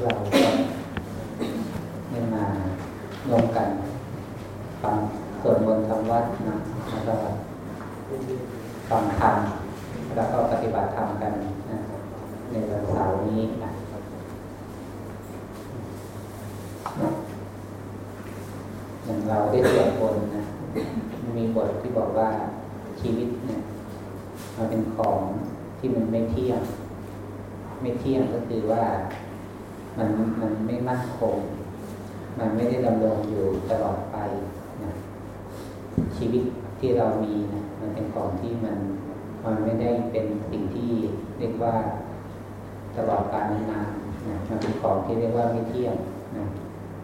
กเราได้มารวมกันฟังสวดมนต์ทำวัดนะแล้วก็ฟังธรรมแล้วก็ปฏิบัติธรรมกันนะในวันเสาร์นี้นะอย่างเราได้สวดมนต์นะมีบทที่บอกว่าชีวิตเนี่ยมันเป็นของที่มันไม่เที่ยง ไม่เที่ยงก็คือว่า มั่นคง มันไม่ได้ดำรงอยู่ตลอดไปนะชีวิตที่เรามีนะมันเป็นของที่มันมันไม่ได้เป็นสิ่งที่เรียกว่าตลอดกาลนานนะมันเป็นของที่เรียกว่าไม่เที่ยงนะ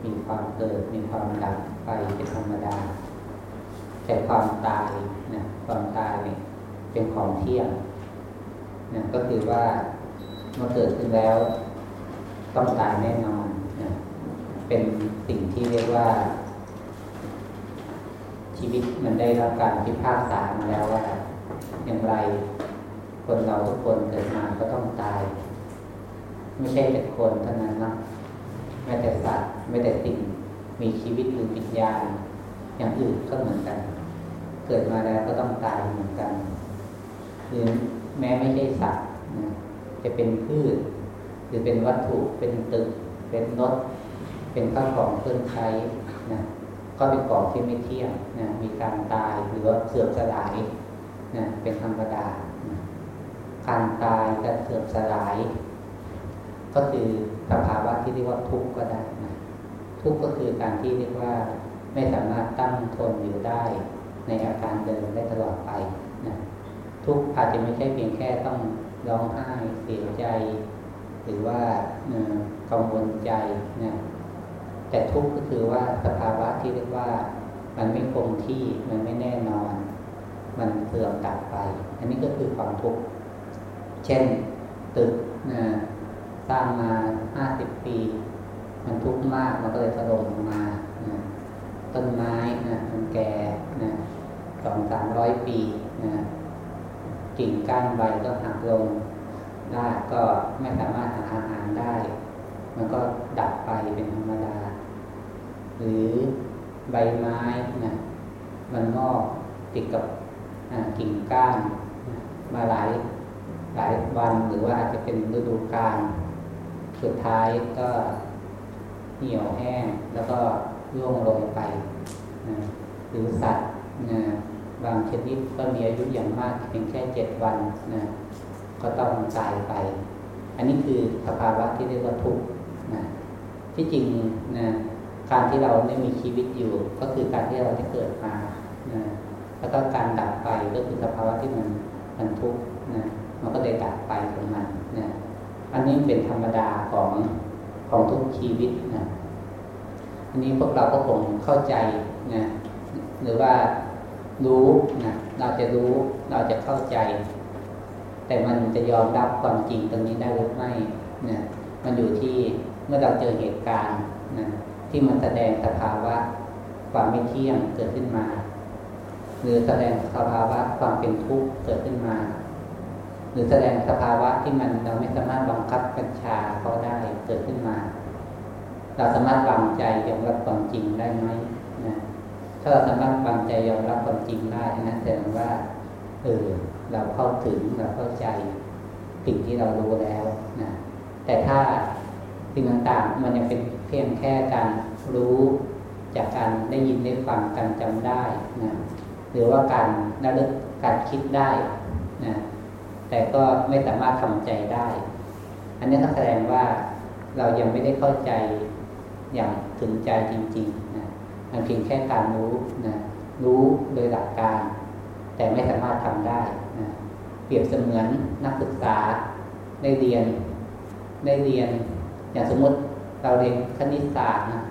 มีความเกิดมีความดับไปเป็นธรรมดา แต่ความตายนะความตายเนี่ยเป็นของเที่ยงนะก็คือว่าเมื่อเกิดขึ้นแล้ว ต้องตายแน่นอน เป็นสิ่งที่เรียกว่า ชีวิตมันได้รับการพิพากษามาแล้วว่า อย่างไร คนเราทุกคนเกิดมาก็ต้องตาย ไม่ใช่แต่คนเท่านั้นนะแม้แต่สัตว์ไม่แต่สิ่งมีชีวิตหรือวิญญาณอย่างอื่นก็เหมือนกัน เกิดมาแล้วก็ต้องตายเหมือนกันหรือแม้ไม่ใช่สัตว์จะเป็นพืช หรือเป็นวัตถุเป็นตึก เป็นรถ เป็นข้าวของเครื่องใช้นะก็เป็นของที่ไม่เที่ยงนะมีการตายหรือว่าเสื่อมสลายนะเป็นธรรมดานะการตายการเสื่อมสลาย ก็คือสภาวะที่เรียกว่าทุกข์ก็ได้นะทุกข์ก็คือการที่เรียกว่าไม่สามารถตั้งทนอยู่ได้ ในอาการเดิมได้ตลอดไปนะทุกข์อาจจะไม่ใช่เพียงแค่ต้องร้องไห้เสียใจ หรือว่ากังวลใจนะ แต่ทุกข์ก็คือว่าสภาวะที่เรียกว่า มันไม่คงที่มันไม่แน่นอน มันเสื่อมดับไป อันนี้ก็คือความทุกข์เช่นตึกนะสร้างมาห้าสิบปี มันทุกข์มากมันก็เลยถล่มลงมานะต้นไม้นะมันแก่นะสองสามร้อยปีนะกิ่งก้านใบก็หักลงได้ก็ไม่สามารถหาอาหารได้ มันก็ดับไปเป็นธรรมดา หรือใบไม้นะมันงอกติดกับกิ่งก้านมาหลายหลายวันหรือว่าอาจจะเป็นฤดูกาลสุดท้ายก็เหี่ยวแห้งแล้วก็ร่วงโรยไปนะหรือสัตว์นะบางชนิดก็มีอายุอย่างมากเพียงแค่เจ็ดวันนะก็ต้องตายไป อันนี้คือสภาวะที่เรียกว่าทุกข์นะที่จริงนะ การที่เราได้มีชีวิตอยู่ ก็คือการที่เราได้เกิดมานะแล้วก็การดับไปก็คือสภาวะที่มันมันทุกข์นะมันก็เลยดับไปของมันนะอันนี้เป็นธรรมดาของของทุกชีวิตนะอันนี้พวกเราก็คงเข้าใจนะหรือว่ารู้นะเราจะรู้เราจะเข้าใจ แต่มันจะยอมรับความจริงตรงนี้ได้หรือไม่นะมันอยู่ที่เมื่อเราเจอเหตุการณ์นะ ที่มันแสดงสภาวะความไม่เที่ยงเกิดขึ้นมา หรือแสดงสภาวะความเป็นทุกข์เกิดขึ้นมา หรือแสดงสภาวะที่มันเราไม่สามารถบังคับบัญชาเขาได้เกิดขึ้นมา เราสามารถวางใจยอมรับความจริงได้ไหมนะถ้าเราสามารถวางใจยอมรับความจริงได้นะแสดงว่าเออเราเข้าถึงเราเข้าใจสิ่งที่เรารู้แล้วนะแต่ถ้าสิ่งต่างๆมันยังเป็น เพียงแค่การรู้จากการได้ยินได้ฟังการจำได้นะหรือว่าการระลึกการคิดได้นะแต่ก็ไม่สามารถทำใจได้ อันนี้ก็แสดงว่าเรายังไม่ได้เข้าใจอย่างถึงใจจริงๆนะมันเพียงแค่การรู้นะรู้โดยหลักการ แต่ไม่สามารถทำได้นะเปรียบเสมือนนักศึกษาได้เรียนได้เรียนอย่างสมมติ เราเรียนคณิตศาสตร์นะ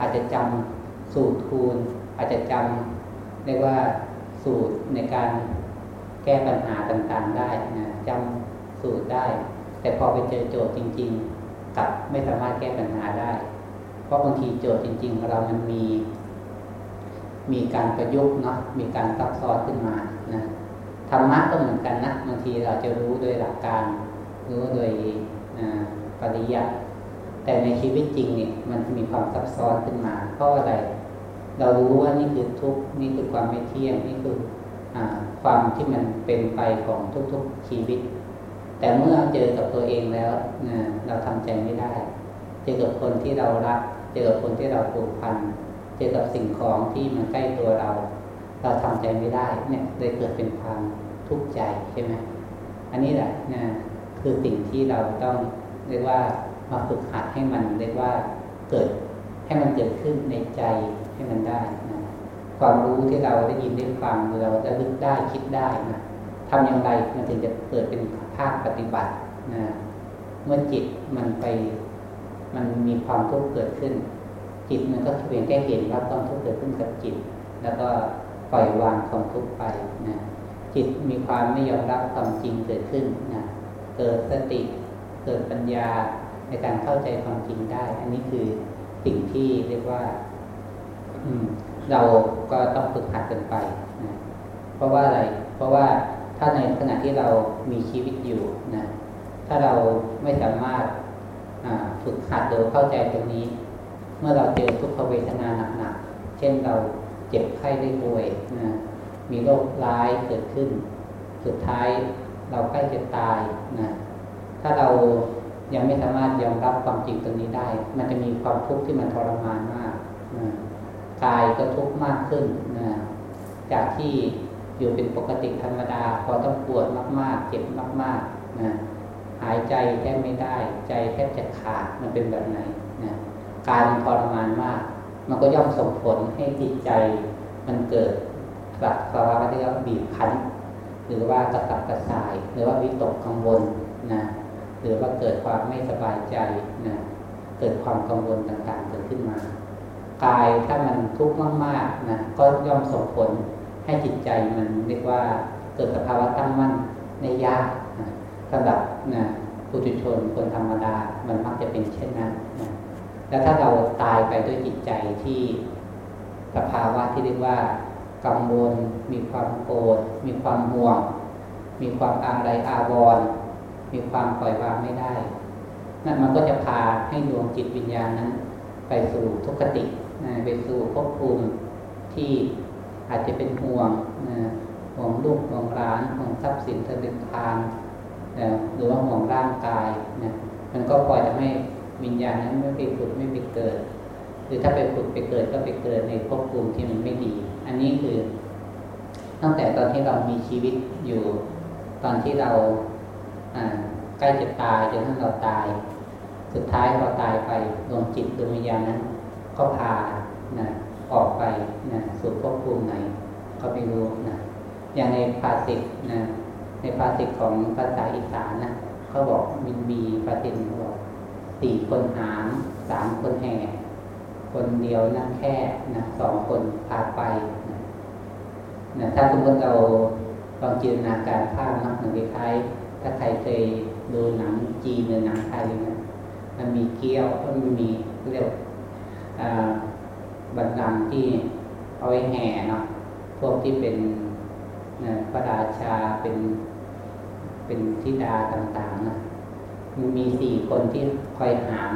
อาจจะจำสูตรคูณ อาจจะจำเรียกว่าสูตรในการแก้ปัญหาต่างๆได้นะจำสูตรได้ แต่พอไปเจอโจทย์จริง ๆกับไม่สามารถแก้ปัญหาได้ เพราะบางทีโจทย์จริง ๆ เรามันมี มีการประยุกต์เนาะมีการซับซ้อนขึ้นมานะธรรมะก็เหมือนกันนะบางทีเราจะรู้โดยหลักการ รู้โดยปริยัติ แต่ในชีวิตจริงเนี่ยมันมีความซับซ้อนขึ้นมาเพราะอะไร เรารู้ว่านี่คือทุกนี่คือความไม่เที่ยงนี่คืออความที่มันเป็นไปของทุกๆชีวิต แต่เมื่อเจอกับตัวเองแล้วนะเราทำใจไม่ได้ เจอกับคนที่เรารัก เจอกับคนที่เราผูกพันเจอกับสิ่งของที่มันใกล้ตัวเรา เราทำใจไม่ได้เนี่ยเลยเกิดเป็นความทุกข์ใจใช่ไหมอันนี้แหละนะคือสิ่งที่เราต้องเรียกว่า มาฝึกหัดให้มันเรียกว่าเกิดให้มันเกิดขึ้นในใจให้มันได้นะความรู้ที่เราได้ยินได้ฟังเราจะลึกได้คิดได้นะทำอย่างไรมันถึงจะเกิดเป็นภาคปฏิบัตินะเมื่อจิตมันไป มันมีความทุกข์เกิดขึ้น จิตมันก็เพียงแค่เห็นว่าความทุกข์เกิดขึ้นกับจิต แล้วก็ปล่อยวางความทุกข์ไปนะจิตมีความไม่ยอมรับความจริงเกิดขึ้นนะเกิดสติเกิดปัญญา ในการเข้าใจความจริงได้ อันนี้คือสิ่งที่เรียกว่าอืมเราก็ต้องฝึกหัดกันไปนะเพราะว่าอะไร เพราะว่าถ้าในขณะที่เรามีชีวิตอยู่นะ ถ้าเราไม่สามารถฝึกหัดหรือเข้าใจตรงนี้ เมื่อเราเจอทุกขเวทนาหนักๆ เช่นเราเจ็บไข้ได้ป่วยนะมีโรคร้ายเกิดขึ้น สุดท้ายเราใกล้จะตายนะ ถ้าเรา ยังไม่สามารถยอมรับความจริงตรงนี้ได้ มันจะมีความทุกข์ที่มันทรมานมากนะกายก็ทุกข์มากขึ้นนะจากที่อยู่เป็นปกติธรรมดา พอต้องปวดมาก ๆ เจ็บมากๆนะหายใจแทบไม่ได้ ใจแทบจะขาดมันเป็นแบบไหนนะการทรมานมาก มันก็ย่อมส่งผลให้จิตใจมันเกิดแบบภาวะที่เรียกว่าบีบคั้น หรือว่ากระสับกระส่าย หรือว่าวิตกกังวลนะ หรือว่าเกิดความไม่สบายใจนะเกิดความกังวลต่างๆเกิดขึ้นมา กายถ้ามันทุกข์มากๆนะก็ย่อมส่งผลให้จิตใจมันเรียกว่าเกิดสภาวะตั้งมั่นในยากนะสำหรับนะผู้ทุชนคนธรรมดามันมักจะเป็นเช่นนั้นนะแล้วถ้าเราตายไปด้วยจิตใจที่สภาวะที่เรียกว่ากังวลมีความโกรธมีความห่วง มีความอาลัยอาวรณ์ มีความปล่อยวางไม่ได้ นั่นมันก็จะพาให้ดวงจิตวิญญาณนั้น ไปสู่ทุกขติไปสู่ภพภูมิที่อาจจะเป็นห่วงห่วงลูกห่วงร้านห่วงทรัพย์สินธนาคารหรือว่าห่วงร่างกายนะมันก็ปล่อยทำให้วิญญาณนั้นไม่ไปฝึกไม่ไปเกิด หรือถ้าไปฝึกไปเกิดก็ไปเกิดในภพภูมิที่มันไม่ดี อันนี้คือ ตั้งแต่ตอนที่เรามีชีวิตอยู่ ตอนที่เรา ใกล้จะตายจนทั้งเราตาย สุดท้ายเราตายไปดวงจิตดวงวิญญาณนั้น ก็พานะออกไปนะสู่ภพภูมิไหน ก็ไม่รู้นะอย่างในภาษิตนะในภาษิตของภาษาอีสานนะเขาบอกมีมีภาษิตเขาบอกสี่คนหามสามคนแห่ คนเดียวนั่งแค่นะสองคนพาไปนะนะถ้าสมมติเราลองจินตนาการภาพนะหมือนคล้ายถ้าใครเคย ดูหนังจีนหรือหนังไทยเนี่ยมันมีเกี้ยวมันมีเรียกบันดังที่เอาไว้แห่เนาะพวกที่เป็นพระราชาเป็นเป็นธิดาต่างๆนะมันมีสี่คนที่คอยหาม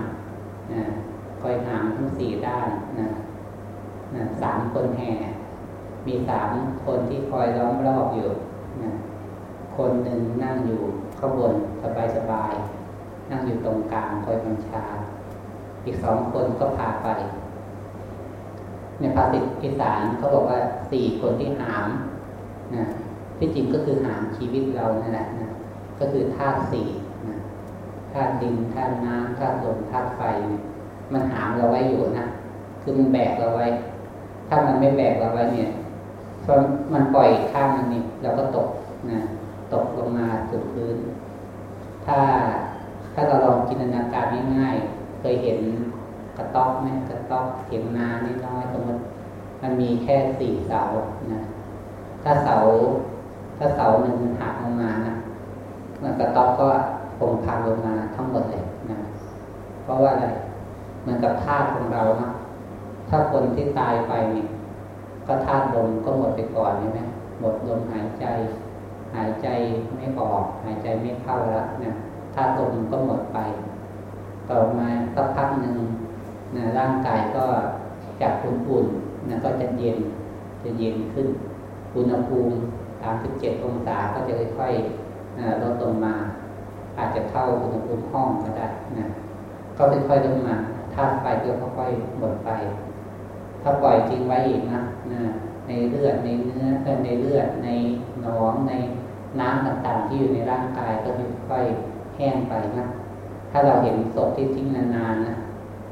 นะคอยหามทั้งสี่ด้านนะนะสามคนแห่ มีสามคนที่คอยล้อมรอบอยู่นะคนหนึ่งนั่งอยู่ ข้างบนสบายสบายนั่งอยู่ตรงกลางคอยบัญชา อีกสองคนก็พาไป ในภาษิตอีสานเขาบอกว่าสี่คนที่หามนะที่จริงก็คือหามชีวิตเรานั่นแหละนะก็คือธาตุสี่นะธาตุดินธาตุน้ำธาตุลมธาตุไฟ มันหามเราไว้อยู่นะคือมันแบกเราไว้ ถ้ามันไม่แบกเราไว้เนี่ยมันปล่อยข้างนึงนี่เราก็ตกนะ ตกลงมาสู่พื้น ถ้าถ้าเราลองจินตนาการง่ายๆ เคยเห็นกระต๊อบไหมกระต๊อบเถียงนาน้อยๆสมมติมันมีแค่สี่เสานะถ้าเสา ถ้าเสาหนึ่งมันหักลงมานะมันกระต๊อบก็คงพังลงมาทั้งหมดเลยนะเพราะว่าอะไรเหมันกับธาตุของเรานะถ้าคนที่ตายไปเนี่ยก็ธาตุลมก็หมดไปก่อนใช่ไหมหมดลมหายใจ หายใจไม่ออก หายใจไม่เข้าแล้วนะธาตุลมก็หมดไป ต่อมาสักพักหนึ่งนะร่างกายก็จากอุ่นๆนะก็จะเย็นจะเย็นขึ้น อุณหภูมิ 37 องศาก็จะค่อยๆลดลงมา อาจจะเท่าอุณหภูมิห้องก็ได้นะก็ค่อยๆลงมาธาตุไฟก็ค่อยๆหมดไป ถ้าปล่อยทิ้งไว้อีกนะนะในเลือดในเนื้อในเลือดในหนองใน น้ำต่างๆ ที่อยู่ในร่างกายก็ค่อยๆแห้งไปนะ ถ้าเราเห็นศพที่ทิ้งนานๆนะ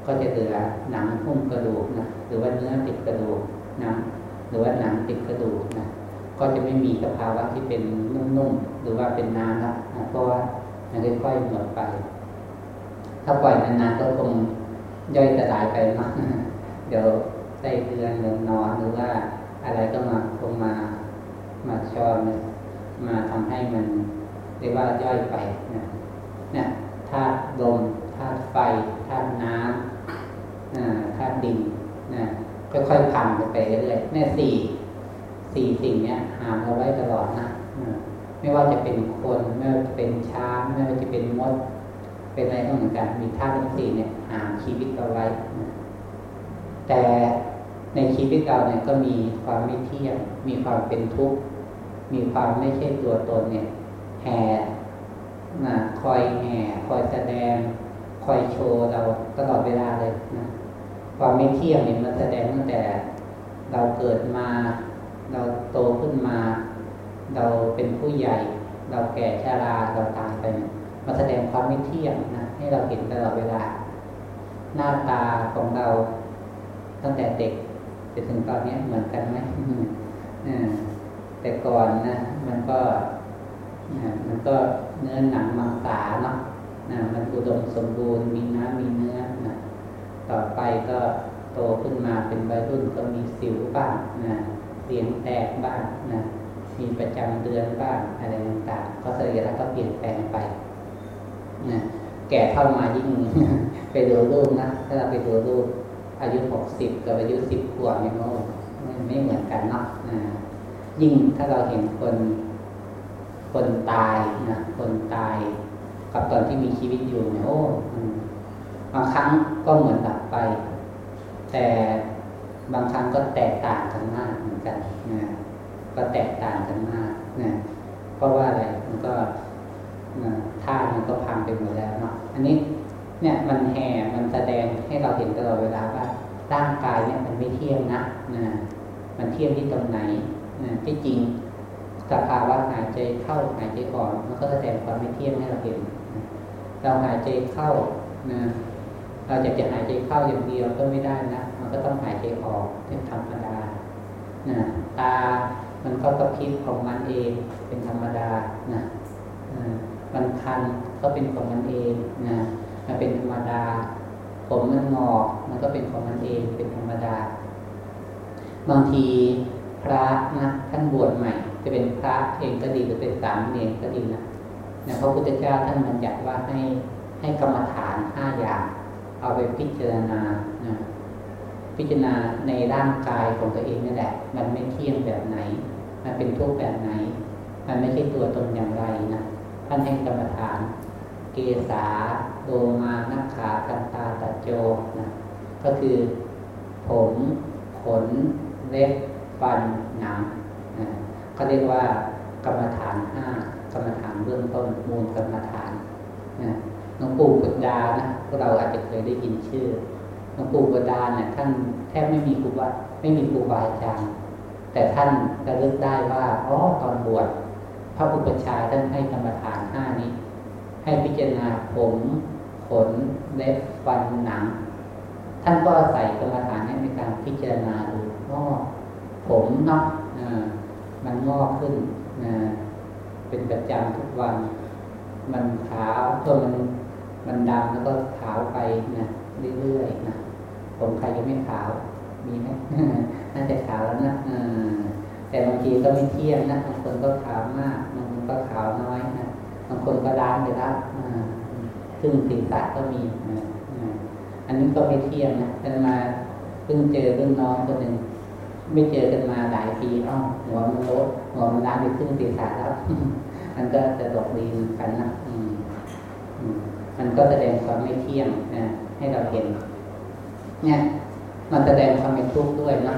ก็จะเหลือหนังหุ้มกระดูกนะ หรือว่าเนื้อติดกระดูกนะหรือว่าหนังติดกระดูกนะ ก็จะไม่มีสภาวะที่เป็นนุ่มๆ หรือว่าเป็นน้ำนะเพราะว่ามันค่อยๆหมดไป ถ้าปล่อยนานๆก็คงย่อยสลายไปนะเดี๋ยวไส้เดือนหรือนอนหรือว่าอะไรก็มาคงมามาชอน มาทำให้มันเรียกว่าย่อยไปนะเนี่ยธาตุลมธาตุไฟธาตุน้ำธาตุดินนะค่อยๆพังไปเรื่อยๆเนี่ยสี่สี่สิ่งเนี้ยหามเราไว้ตลอดนะไม่ว่าจะเป็นคนไม่ว่าจะเป็นช้างไม่ว่าจะเป็นมด เป็นอะไรก็เหมือนกันมีธาตุทั้งสี่เนี่ยหามชีวิตเราไว้ แต่ในชีวิตเราเนี่ยก็มีความไม่เที่ยงมีความเป็นทุกข์ มีความไม่ใช่ตัวตนเนี่ย แห่นะคอยแห่คอยแสดง คอยโชว์เราตลอดเวลาเลยนะความไม่เที่ยงเนี่ยมันแสดงตั้งแต่เราเกิดมา เราโตขึ้นมา เราเป็นผู้ใหญ่ เราแก่ชาราเราตายไปมาแสดงความไม่เที่ยงนะให้เราเห็นตลอดเวลา หน้าตาของเราตั้งแต่เด็กจนถึงตอนนี้เหมือนกันไหม แต่ก่อนนะมันก็มันก็เนื้อหนังมังสาเนาะมันอุดมสมบูรณ์มีน้ำมีเนื้อนะต่อไปก็โตขึ้นมาเป็นวัยรุ่นก็มีสิวบ้างนะเสียงแตกบ้างนะมีประจำเดือนบ้างอะไรต่างๆก็สรีระก็เปลี่ยนแปลงไปนะแก่เข้ามายิ่งไปดูรูปนะถ้าเราไปดูรูปอายุหกสิบกับอายุสิบขวบเนี่ยมันไม่เหมือนกันเนาะ ยิ่งถ้าเราเห็นคนคนตายนะคนตาย กับตอนที่มีชีวิตอยู่เนี่ยโอ้บางครั้งก็เหมือนดับไป แต่บางครั้งก็แตกต่างกันมากเหมือนกันนะก็แตกต่างกันมากนะเพราะว่าอะไรมันก็ท่ามันก็พังไปหมดแล้วเนาะอันนี้เนี่ยมันแห่มันแสดงให้เราเห็นตลอดเวลาว่าร่างกายเนี่ยมันไม่เที่ยงนะนะมันเที่ยงที่ตรงไหน ที่จริงสภาวะหายใจเข้าหายใจออกมันก็แสดงความไม่เที่ยงให้เราเห็นเราหายใจเข้านะเราจะจะหายใจเข้าอย่างเดียวก็ไม่ได้นะมันก็ต้องหายใจออกเป็นธรรมดานะตา มันก็กระพริบของมันเองเป็นธรรมดานะมันคันก็เป็นของมันเองนะมันเป็นธรรมดา ผมมันงอกมันก็เป็นของมันเองเป็นธรรมดา บางที พระนะท่านบวชใหม่ จะเป็นพระเองก็ดีหรือเป็นสามเณรก็ดีนะนะพระพุทธเจ้าท่านบัญญัติว่าให้ให้กรรมฐานห้าอย่าง เอาไปพิจารณานะพิจารณาในร่างกายของตัวเองนี่แหละ มันไม่เที่ยงแบบไหน มันเป็นทุกข์แบบไหน มันไม่ใช่ตัวตนอย่างไรนะท่านให้กรรมฐาน เกษาโลมานักขาคันตาตะโจนะก็คือ ผม ขน เล็บ ฟันหนังนะเขาเรียกว่ากรรมฐานห้ากรรมฐานเบื้องต้นมูลกรรมฐานนะหลวงปู่กุดานะพวกเราอาจจะเคยได้ยินชื่อหลวงปู่กุดาเนี่ยท่านแทบไม่มีครูบาไม่มีครูบาอาจารย์แต่ท่านระลึกได้ว่าอ๋อตอนบวชพระอุปชาท่านให้กรรมฐานห้านี้ ให้พิจารณาผมขนเล็บฟันหนัง ท่านก็ใส่กรรมฐานนี้ในการพิจารณาดูว่า ผมเนาะมันงอกขึ้นนะเป็นประจำทุกวัน มันขาวตัวมันมันดำแล้วก็ขาวไปนะเรื่อยๆนะผมใครยังไม่ขาว มีไหมน่าจะขาวแล้วนะแต่บางทีก็ไม่เที่ยงนะบางคนก็ขาวมากบางคนก็ขาวน้อยนะบางคนก็ล้างไปแล้วซึ่งศีรษะก็มีอันนี้ก็ไม่เที่ยงนะแต่มาเพิ่งเจอเรื่องน้องคนหนึ่ง ไม่เจอกันมาหลายปีอ้อหัวมันลดหัวมันล้านไปครึ่งศีรษะแล้วมันก็จะตกดีกันนะมันก็แสดงความไม่เที่ยงนะให้เราเห็น เนี่ย มันแสดงความเป็นทุกข์ด้วยนะ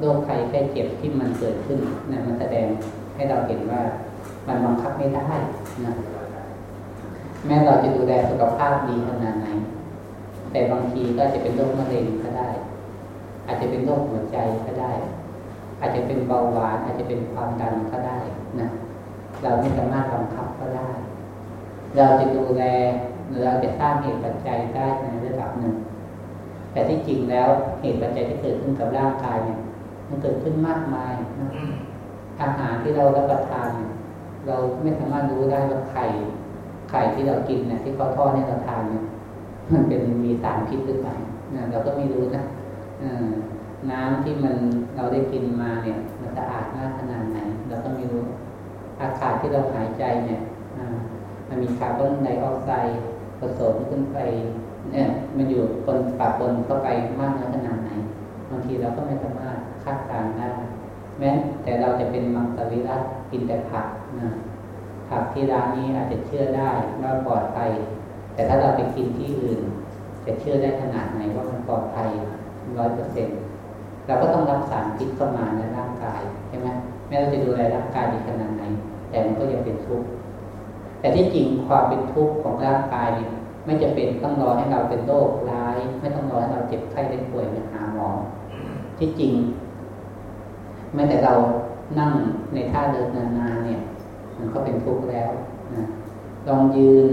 โรคภัยแค่เจ็บที่มันเกิดขึ้นนะมันแสดงให้เราเห็นว่ามันบังคับไม่ได้นะแม้เราจะดูแลสุขภาพดีขนาดไหนแต่บางทีก็จะเป็นโรคมะเร็งก็ได้ อาจจะเป็นโรคหัวใจก็ได้ อาจจะเป็นเบาหวาน อาจจะเป็นความดันก็ได้นะเราไม่สามารถบังคับก็ได้ เราจะดูแลหรือเราจะสร้างเหตุปัจจัยได้ในระดับหนึ่ง แต่ที่จริงแล้วเหตุปัจจัยที่เกิดขึ้นกับร่างกายเนี่ย มันเกิดขึ้นมากมายนะอาหารที่เรารับประทานเนี่ยเราไม่สามารถรู้ได้ว่าไข่ไข่ที่เรากินเนี่ยที่เขาทอดให้เราทานเนี่ยมันเป็นมีสารพิษหรือเปล่าเราก็ไม่รู้นะ น้ำที่มันเราได้กินมาเนี่ย มันสะอาดมากขนาดไหน เราก็ไม่รู้ อากาศที่เราหายใจเนี่ยมันมีคาร์บอนไดออกไซด์ผสมขึ้นไป เนี่ย มันอยู่ปนปะปนเข้าไปมากน้อยขนาดไหนบางทีเราก็ไม่สามารถคาดการณ์ได้แม้แต่เราจะเป็นมังสวิรัตกินแต่ผักนะผักที่ร้านนี้อาจจะเชื่อได้ว่าปลอดภัยแต่ถ้าเราไปกินที่อื่น จะเชื่อได้ขนาดไหนว่ามันปลอดภัย ร้อยเปอร์เซ็นต์เราก็ต้องรับสารพิษเข้ามาในร่างกายใช่ไหมแม้เราจะดูแลร่างกายดีขนาดไหน แต่มันก็ยังเป็นทุกข์แต่ที่จริงความเป็นทุกข์ของร่างกายเนี่ยไม่จะเป็นต้องรอให้เราเป็นโรคร้าย ไม่ต้องรอให้เราเจ็บไข้ได้ป่วยไปหาหมอที่จริงแม้แต่เรานั่งในท่าเดินนานๆเนี่ย มันก็เป็นทุกข์แล้วนะลองยืน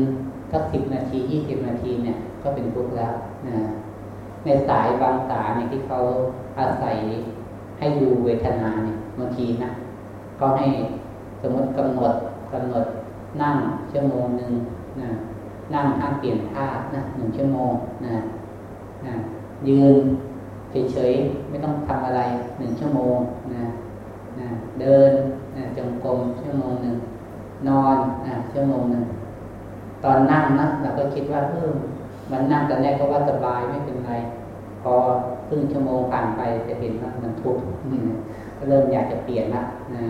สักสิบนาทียี่สิบนาทีเนี่ย ก็เป็นทุกข์แล้วนะ ในสายบางสายเนี่ยที่เขาอาศัยให้ดูเวทนาเนี่ยบางทีนะก็ให้สมมติกำหนดกำหนดนั่งชั่วโมงหนึ่งนะนั่งห้ามเปลี่ยนท่านะหนึ่งชั่วโมงนะนะยืนเฉยๆไม่ต้องทำอะไรหนึ่งชั่วโมงนะนะเดินนะจงกรมชั่วโมงหนึ่งนอนนะชั่วโมงหนึ่งตอนนั่งนะเราก็คิดว่าเออ มันนั่งตอนแรกก็ว่าสบายไม่เป็นไร พอครึ่งชั่วโมงผ่านไปจะเห็นว่ามันทุกข์ก็เริ่มอยากจะเปลี่ยนละนะ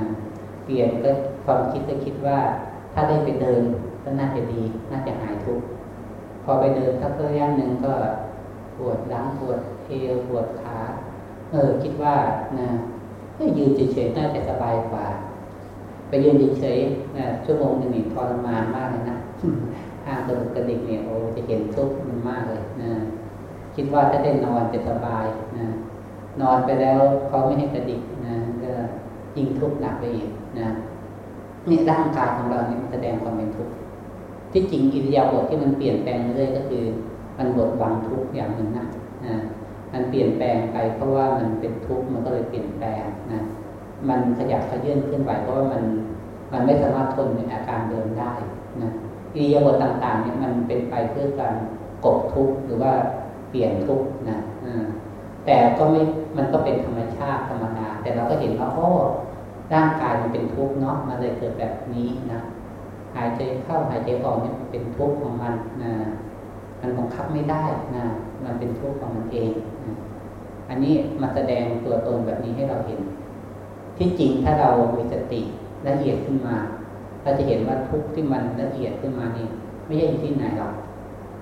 เปลี่ยนก็ความคิดก็คิดว่า ถ้าได้ไปเดินก็น่าจะดี น่าจะหายทุกข์พอไปเดินสักระยะหนึ่งก็ปวดหลังปวดเอวปวดขาเออคิดว่านะก็ยืนเฉยๆน่าจะสบายกว่า ไปยืนเฉยๆนะชั่วโมงหนึ่งทรมานมากเลยนะ ห้างกระดุกกระดิกเนี่ยโอ้จะเห็นทุกข์มันมากเลยนะคิดว่าถ้าได้นอนจะสบายนะนอนไปแล้วเขาไม่ให้กระดิกนะก็ยิ่งทุกข์หนักไปอีกนะนี่ร่างกายของเราเนี่ยแสดงความเป็นทุกข์ที่จริงอิริยาบถที่มันเปลี่ยนแปลงเรื่อยก็คือ มันบดบังทุกข์อย่างหนึ่งนะนะมันเปลี่ยนแปลงไปเพราะว่ามันเป็นทุกข์มันก็เลยเปลี่ยนแปลงนะมันขยับขยื่นขึ้นไปเพราะว่ามันมันไม่สามารถทนในอาการเดิมได้นะ อิริยาบถต่าง ๆ เนี่ยมันเป็นไปเพื่อการกบทุกข์หรือว่าเปลี่ยนทุกข์นะแต่ก็ไม่มันก็เป็นธรรมชาติธรรมดาแต่เราก็เห็นว่าโอ้ร่างกายมันเป็นทุกข์เนาะมันเลยเกิดแบบนี้นะหายใจเข้าหายใจออกเนี่ยเป็นทุกข์ของมันนะมันบังคับไม่ได้นะมันเป็นทุกข์ของมันเองนะอันนี้มาแสดงตัวตนแบบนี้ให้เราเห็น ที่จริงถ้าเรามีสติละเอียดขึ้นมา เราจะเห็นว่าทุกข์ที่มันละเอียดขึ้นมานี่ไม่ใช่อยู่ที่ไหนหรอก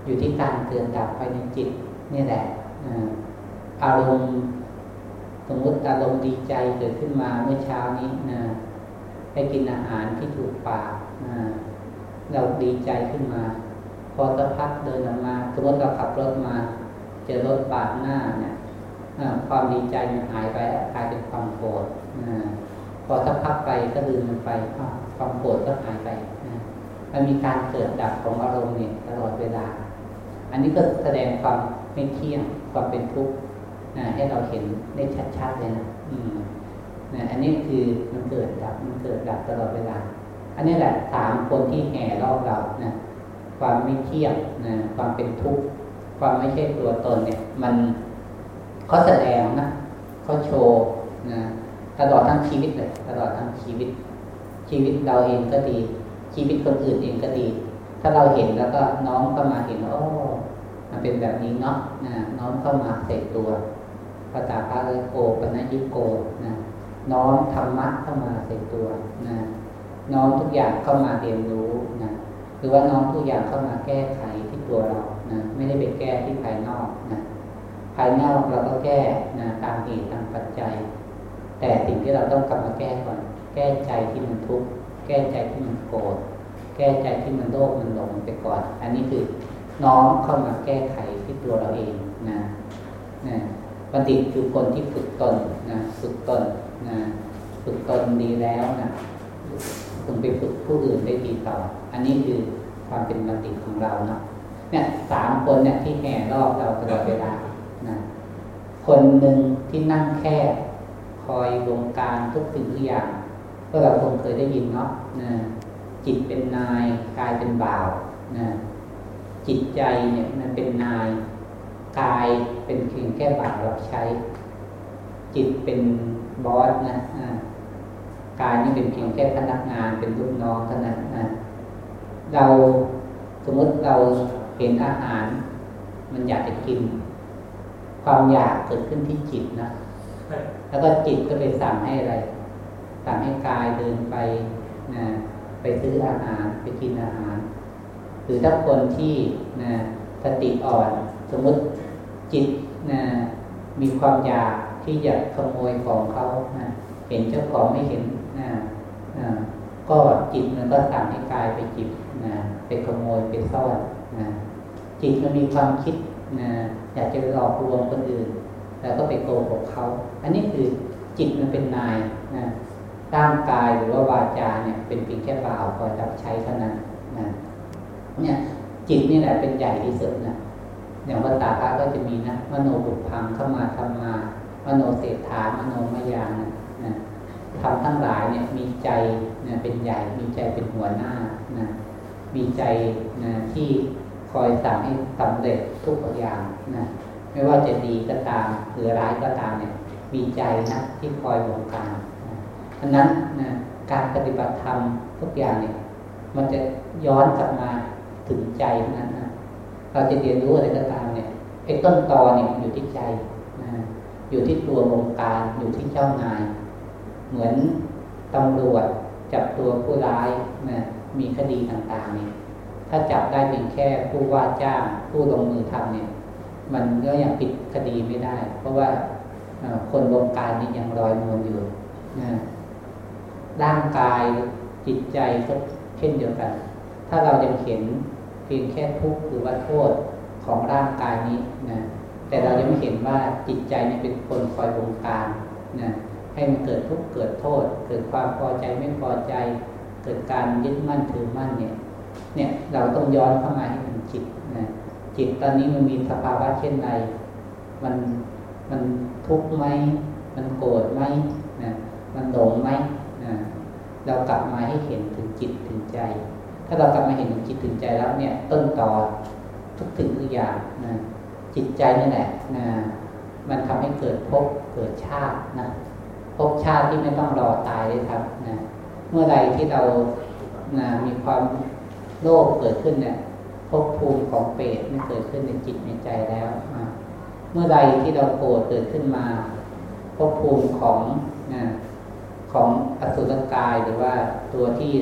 อยู่ที่การเตือนดับภายในจิตนี่แหละอารมณ์สมมติอารมณ์ดีใจเกิดขึ้นมาเมื่อเช้านี้นะให้กินอาหารที่ถูกปากนะเราดีใจขึ้นมา พอสักพักเดินออกมาสมมติเราขับรถมา เจอรถปาดหน้าเนี่ยความดีใจมันหายไปกลายเป็นความโกรธพอสักพักไปก็ลืมมันไป ความโกรธก็หายไปมันมีการเกิดดับของอารมณ์เนี่ยตลอดเวลา อันนี้ก็แสดงความไม่เที่ยงความเป็นทุกข์ให้เราเห็นได้ชัดๆเลยนะอืมนะอันนี้คือมันเกิดดับมันเกิดดับตลอดเวลา อันนี้แหละสามคนที่แห่รอบเรานะความไม่เที่ยงนะความเป็นทุกข์ความไม่ใช่ตัวตนเนี่ย มันเขาแสดงนะเขาโชว์นะตลอดทั้งชีวิตเลยตลอดทั้งชีวิต ชีวิตเราเองก็ดี ชีวิตคนอื่นเองก็ดี ถ้าเราเห็นแล้วก็น้องก็มาเห็นโอ้มันเป็นแบบนี้เนาะนะน้องเข้ามาเสร็จตัวภาษาพระเลยโกปนะยิโกนะน้อมธรรมะเข้ามาใส่ตัวนะน้อมทุกอย่างเข้ามาเรียนรู้นะหรือว่าน้องทุกอย่างเข้ามาแก้ไขที่ตัวเรานะไม่ได้ไปแก้ที่ภายนอกนะภายนอกเราก็แก้นะตามเหตุตามปัจจัย แต่สิ่งที่เราต้องกลับมาแก้ก่อน ก้ใจที่มันทุกข์แก้ใจที่มันโกรธแก้ใจที่มันโลภมันหลงไปก่อน อันนี้คือน้องเข้ามาแก้ไขที่ตัวเราเองนะนะบัณฑิตคือคนที่ฝึกตนนะฝึกตนนะฝึกตนดีแล้วนะคุณไปฝึกผู้อื่นได้ดีต่อ อันนี้คือความเป็นบัณฑิตของเราเนาะเนี่ยสามคนเนี่ยที่แห่รอบเราตลอดเวลานะคนหนึ่งที่นั่งแค่คอยวงการทุกสิ่งทุกอย่าง ก็เราคงเคยได้ยินเนาะนะจิตเป็นนายกายเป็นบ่าวนะจิตใจเนี่ยมันเป็นนายกายเป็นเพียงแค่บ่าวรับใช้ จิตเป็นบอสนะกายนี่เป็นเพียงแค่พนักงานเป็นลูกน้องเท่านั้นนะเราสมมติเราเห็นอาหาร มันอยากจะกิน ความอยากเกิดขึ้นที่จิตนะแล้วก็จิตก็ไปสั่งให้อะไร สั่งให้กายเดินไปนะไปซื้ออาหารไปกินอาหาร หรือถ้าคนที่นะสติอ่อน สมมติจิตนะมีความอยากที่อยากขโมยของเขานะเห็นเจ้าของไม่เห็นนะนะก็จิตมันก็สั่งให้กายไปจิบนะไปขโมยไปซ่อนนะจิตมันมีความคิดนะอยากจะหลอกลวงคนอื่น แล้วก็ไปโกหกเขา อันนี้คือจิตมันเป็นนายนะ ร่างกายหรือว่าวาจาเนี่ย เป็นเพียงแค่บ่าวคอยรับใช้เท่านั้นนะเนี่ยจิตนี่แหละเป็นใหญ่ที่สุดนะอย่างภาษาพระก็จะมีนะมโนบุพพังเข้ามาทำมามโนเศรษฐามโนมยานนะทำทั้งหลายเนี่ยมีใจนะเป็นใหญ่ มีใจเป็นหัวหน้านะมีใจนะที่คอยสั่งให้สำเร็จทุกอย่างนะไม่ว่าจะดีก็ตามหรือร้ายก็ตามเนี่ย มีใจนะที่คอยบงการ อันนั้นนะการปฏิบัติธรรมทุกอย่างเนี่ย มันจะย้อนกลับมาถึงใจนั้นนะเราจะเรียนรู้อะไรก็ตามเนี่ยไอ้ต้นตอเนี่ยอยู่ที่ใจนะอยู่ที่ตัววงการอยู่ที่เจ้านาย เหมือนตำรวจจับตัวผู้ร้ายนะมีคดีต่างๆเนี่ยถ้าจับได้เพียงแค่ผู้ว่าจ้างผู้ลงมือทำเนี่ย มันก็ยังปิดคดีไม่ได้ เพราะว่าคนวงการนี้ยังรอยนวลอยู่นะ ร่างกายจิตใจก็เช่นเดียวกัน ถ้าเรายังเห็นเพียงแค่ทุกข์หรือว่าโทษของร่างกายนี้นะแต่เรายังไม่เห็นว่าจิตใจนี่เป็นคนคอยวงการนะให้มันเกิดทุกข์เกิดโทษ เกิดความพอใจไม่พอใจ เกิดการยึดมั่นถือมั่นเนี่ย เนี่ยเราต้องย้อนเข้ามาให้มันจิตนะจิตตอนนี้มันมีสภาวะเช่นไรมันมันทุกข์ไหมมันโกรธไหมนะมันหลงไหม เรากลับมาให้เห็นถึงจิตถึงใจ ถ้าเรากลับมาเห็นถึงจิตถึงใจแล้วเนี่ย ต้นตอทุกสิ่งทุกอย่างนะจิตใจนี่แหละนะมันทำให้เกิดภพเกิดชาตินะภพชาติที่ไม่ต้องรอตายเลยครับนะเมื่อใดที่เรานะมีความโลภเกิดขึ้นเนี่ยภพภูมิของเปรตไม่เกิดขึ้นในจิตในใจแล้วนะเมื่อใดที่เราโกรธเกิดขึ้นมาภพภูมิของนะ ของอสุรกายหรือว่าตัวที่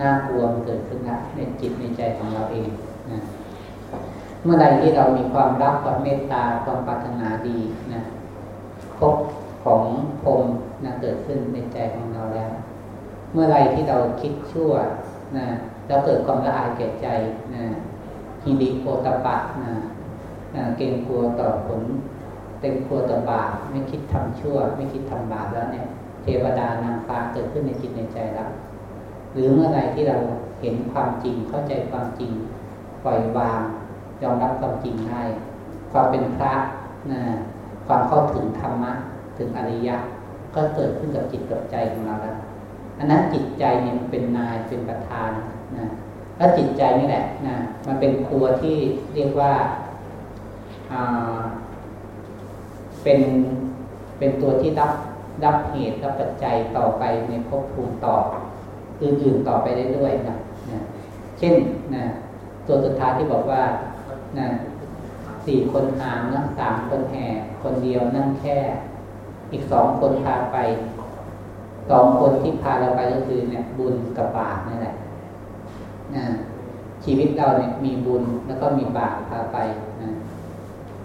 น่ากลัวเกิดขึ้นนะในจิตในใจของเราเองนะเมื่อใดที่เรามีความรักความเมตตาความปรารถนาดีนะพบของพรมนะเกิดขึ้นในใจของเราแล้ว เมื่อไรที่เราคิดชั่วนะแล้วเกิดความละอายแก่ใจนะฮิริโอตปะนะนะเกรงกลัวต่อผลเต็มกลัวต่อบาปไม่คิดทำชั่ว ไม่คิดทำบาปแล้วเนี่ย เทวดานางฟ้าเกิดขึ้นในจิตในใจแล้วหรือเมื่อไรที่เราเห็นความจริงเข้าใจความจริง ปล่อยวางยอมรับความจริงได้ความเป็นพระนะความเข้าถึงธรรมะถึงอริยะ ก็เกิดขึ้นกับจิตกับใจของเราแล้วอันนั้นจิตใจเนี่ยมันเป็นนายเป็นประธานนะแล้วจิตใจนี่แหละนะมันเป็นครัวที่เรียกว่าเป็นเป็นตัวที่รับ รับเหตุรับปัจจัยต่อไปในภพภูมิต่ออื่นๆต่อไปได้ด้วยนะนะเช่นนะตัวสุดท้ายที่บอกว่านะสี่คนหามนะสามคนแห่ คนเดียวนั่งแค่ อีกสองคนพาไปสองคนที่พาเราไปก็คือเนี่ยบุญกับบาปนี่แหละนะชีวิตเราเนี่ยมีบุญแล้วก็มีบาปพาไปนะ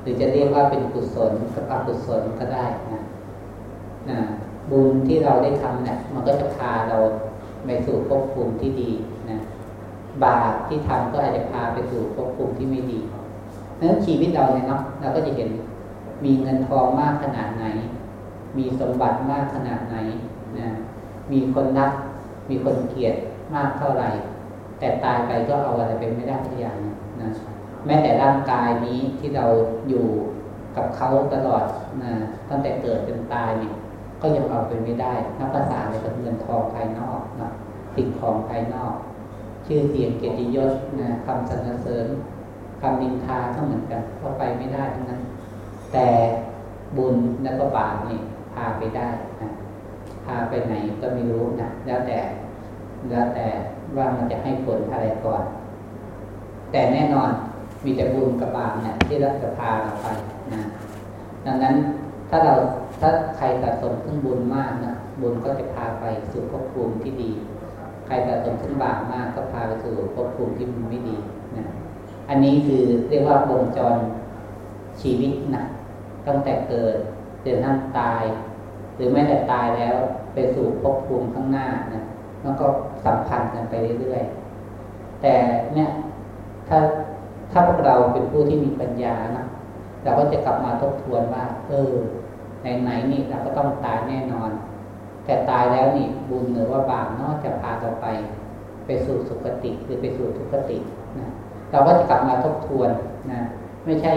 หรือจะเรียกว่าเป็นกุศลกับอกุศลก็ได้นะ นะบุญที่เราได้ทำเนี่ยมันก็จะพาเราไปสู่ภพภูมิที่ดีนะบาปที่ทำก็อาจจะพาไปสู่ภพภูมิที่ไม่ดีนั้นชีวิตเราเนี่ยเนาะเราก็จะเห็นมีเงินทองมากขนาดไหน มีสมบัติมากขนาดไหนนะมีคนรัก มีคนเกลียดมากเท่าไหร่ แต่ตายไปก็เอาอะไรเป็นไม่ได้ทุกอย่างนะแม้แต่ร่างกายนี้ที่เราอยู่กับเขาตลอดนะตั้งแต่เกิดจนตายเนี่ย ก็ยังเอาไปไม่ได้นับภาษาในกับเงินทองภายนอกนะสิ่งของภายนอก ชื่อเสียงเกียรติยศนะคำสรรเสริญคำนินทาก็เหมือนกันก็ไปไม่ได้ทั้งนั้น แต่บุญและก็บาปนี่พาไปได้นะพาไปไหนก็ไม่รู้นะแล้วแต่ แล้วแต่ว่ามันจะให้ผลอะไรก่อน แต่แน่นอนมีแต่บุญกับบาปเนี่ยที่รัจะพาเราไปนะดังนั้นถ้าเรา ถ้าใครสะสมขึ้นบุญมากนะบุญก็จะพาไปสู่ภพภูมิที่ดี ใครสะสมขึ้นบาปมากก็พาไปสู่ภพภูมิที่มันไม่ดีนะอันนี้คือเรียกว่าวงจรชีวิตนะตั้งแต่เกิดจนนั่งตาย หรือแม้แต่ตายแล้วไปสู่ภพภูมิข้างหน้านะมันก็สัมพันธ์กันไปเรื่อยๆแต่เนี่ยถ้าถ้าพวกเราเป็นผู้ที่มีปัญญานะเราก็จะกลับมาทบทวนว่า เออ ไหนๆนี่เราก็ต้องตายแน่นอน แต่ตายแล้วนี่บุญหรือว่าบาปนอกจะพาเราไป ไปสู่สุคติหรือไปสู่ทุกตินะเราก็จะกลับมาทบทวนนะไม่ใช่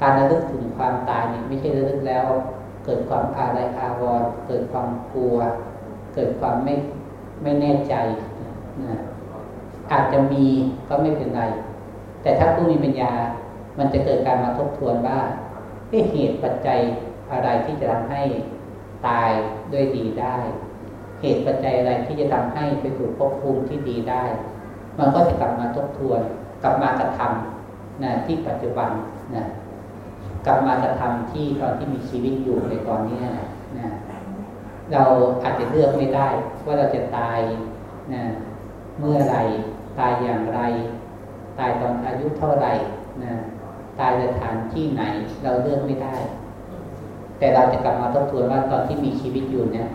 การระลึกถึงความตายนี่ไม่ใช่ระลึกแล้ว เกิดความอาลัยอาวรณ์เกิดความกลัว เกิดความไม่ไม่แน่ใจนะอาจจะมีก็ไม่เป็นไร แต่ถ้าผู้มีปัญญา มันจะเกิดการมาทบทวนว่าเหตุปัจจัย อะไรที่จะทำให้ตายด้วยดีได้ เหตุปัจจัยอะไรที่จะทำให้ไปสู่ภพภูมิที่ดีได้ มันก็จะกลับมาทบทวน กลับมากระทำนะที่ปัจจุบันนะกลับมากระทำที่ตอนที่มีชีวิตอยู่ในตอนนี้นะเราอาจจะเลือกไม่ได้ ว่าเราจะตายนะเมื่อไรตายอย่างไร ตายตอนอายุเท่าไหร่นะตายในฐานที่ไหนเราเลือกไม่ได้ แต่เราจะกลับมาทบทวนว่าตอนที่มีชีวิตอยู่เนี่ย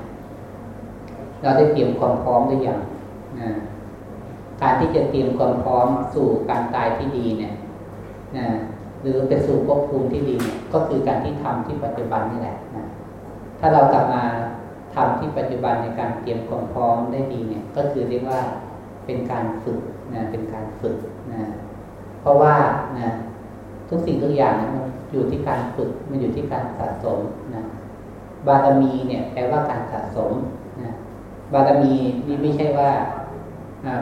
เราได้เตรียมความพร้อมหรือยังนะการที่จะเตรียมความพร้อมสู่การตายที่ดีเนี่ยนะหรือไปสู่ภพภูมิที่ดีเนี่ยก็คือการที่ทำที่ปัจจุบันนี่แหละนะถ้าเรากลับมาทำที่ปัจจุบันในการเตรียมความพร้อมได้ดีเนี่ย ก็คือเรียกว่าเป็นการฝึกนะเป็นการฝึกนะเพราะว่านะทุกสิ่งทุกอย่างนะมัน อยู่ที่การฝึกมันอยู่ที่การสะสมนะบารมีเนี่ยแปลว่าการสะสมนะบารมีนี่ไม่ใช่ว่า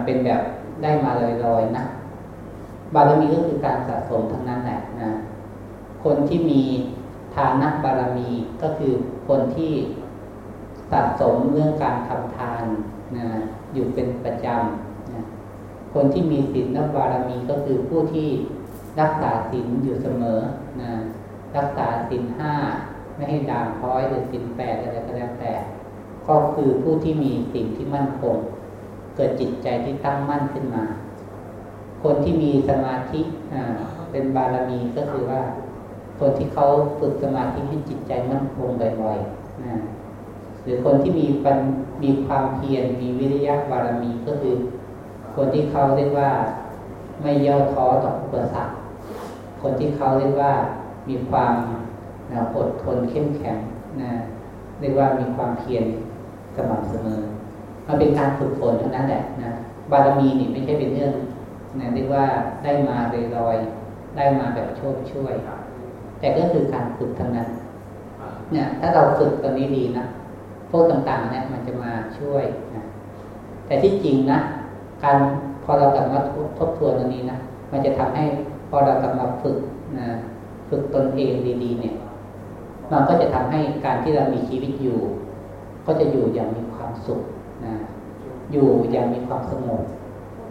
เป็นแบบได้มาลอยๆนะบารมีก็คือการสะสมทั้งนั้นแหละนะคนที่มีฐานะบารมีก็คือคนที่สะสมเรื่องการทำทานนะอยู่เป็นประจำนะคนที่มีศีลและบารมีก็คือผู้ที่รักษาศีลอยู่เสมอ รักษาศีลห้าไม่ให้ด่างพ้อยหรือศีลแปดอะไรก็แล้วแต่ ก็คือผู้ที่มีศีลที่มั่นคง เกิดจิตใจที่ตั้งมั่นขึ้นมา คนที่มีสมาธิเป็นบารมีก็คือว่า คนที่เขาฝึกสมาธิให้จิตใจมั่นคงบ่อยๆหรือคนที่มีปัญมีความเพียรมีวิริยะบารมีก็คือ คนที่เขาเรียกว่าไม่ย่อท้อต่ออุปสรรคคนที่เขาเรียกว่า มีความนะอดทนเข้มแข็งนะเรียกว่ามีความเพียรสม่ำเสมอมันเป็นการฝึกฝนเท่านั้นแหละนะบารมีนี่ไม่ใช่เป็นเรื่องนะเรียกว่าได้มาลอยๆได้มาแบบโชคช่วย แต่ก็คือการฝึกทั้งนั้นเนี่ยถ้าเราฝึกตรงนี้ดีนะพวกต่างๆเนี่ยมันจะมาช่วยนะแต่ที่จริงนะการพอเรากลับมาทบทวนตรงนี้นะมันจะทำให้พอเรากลับมาฝึกนะ ฝึกตนเองดีๆเนี่ยมันก็จะทำให้การที่เรามีชีวิตอยู่ ก็จะอยู่อย่างมีความสุขนะอยู่อย่างมีความสงบ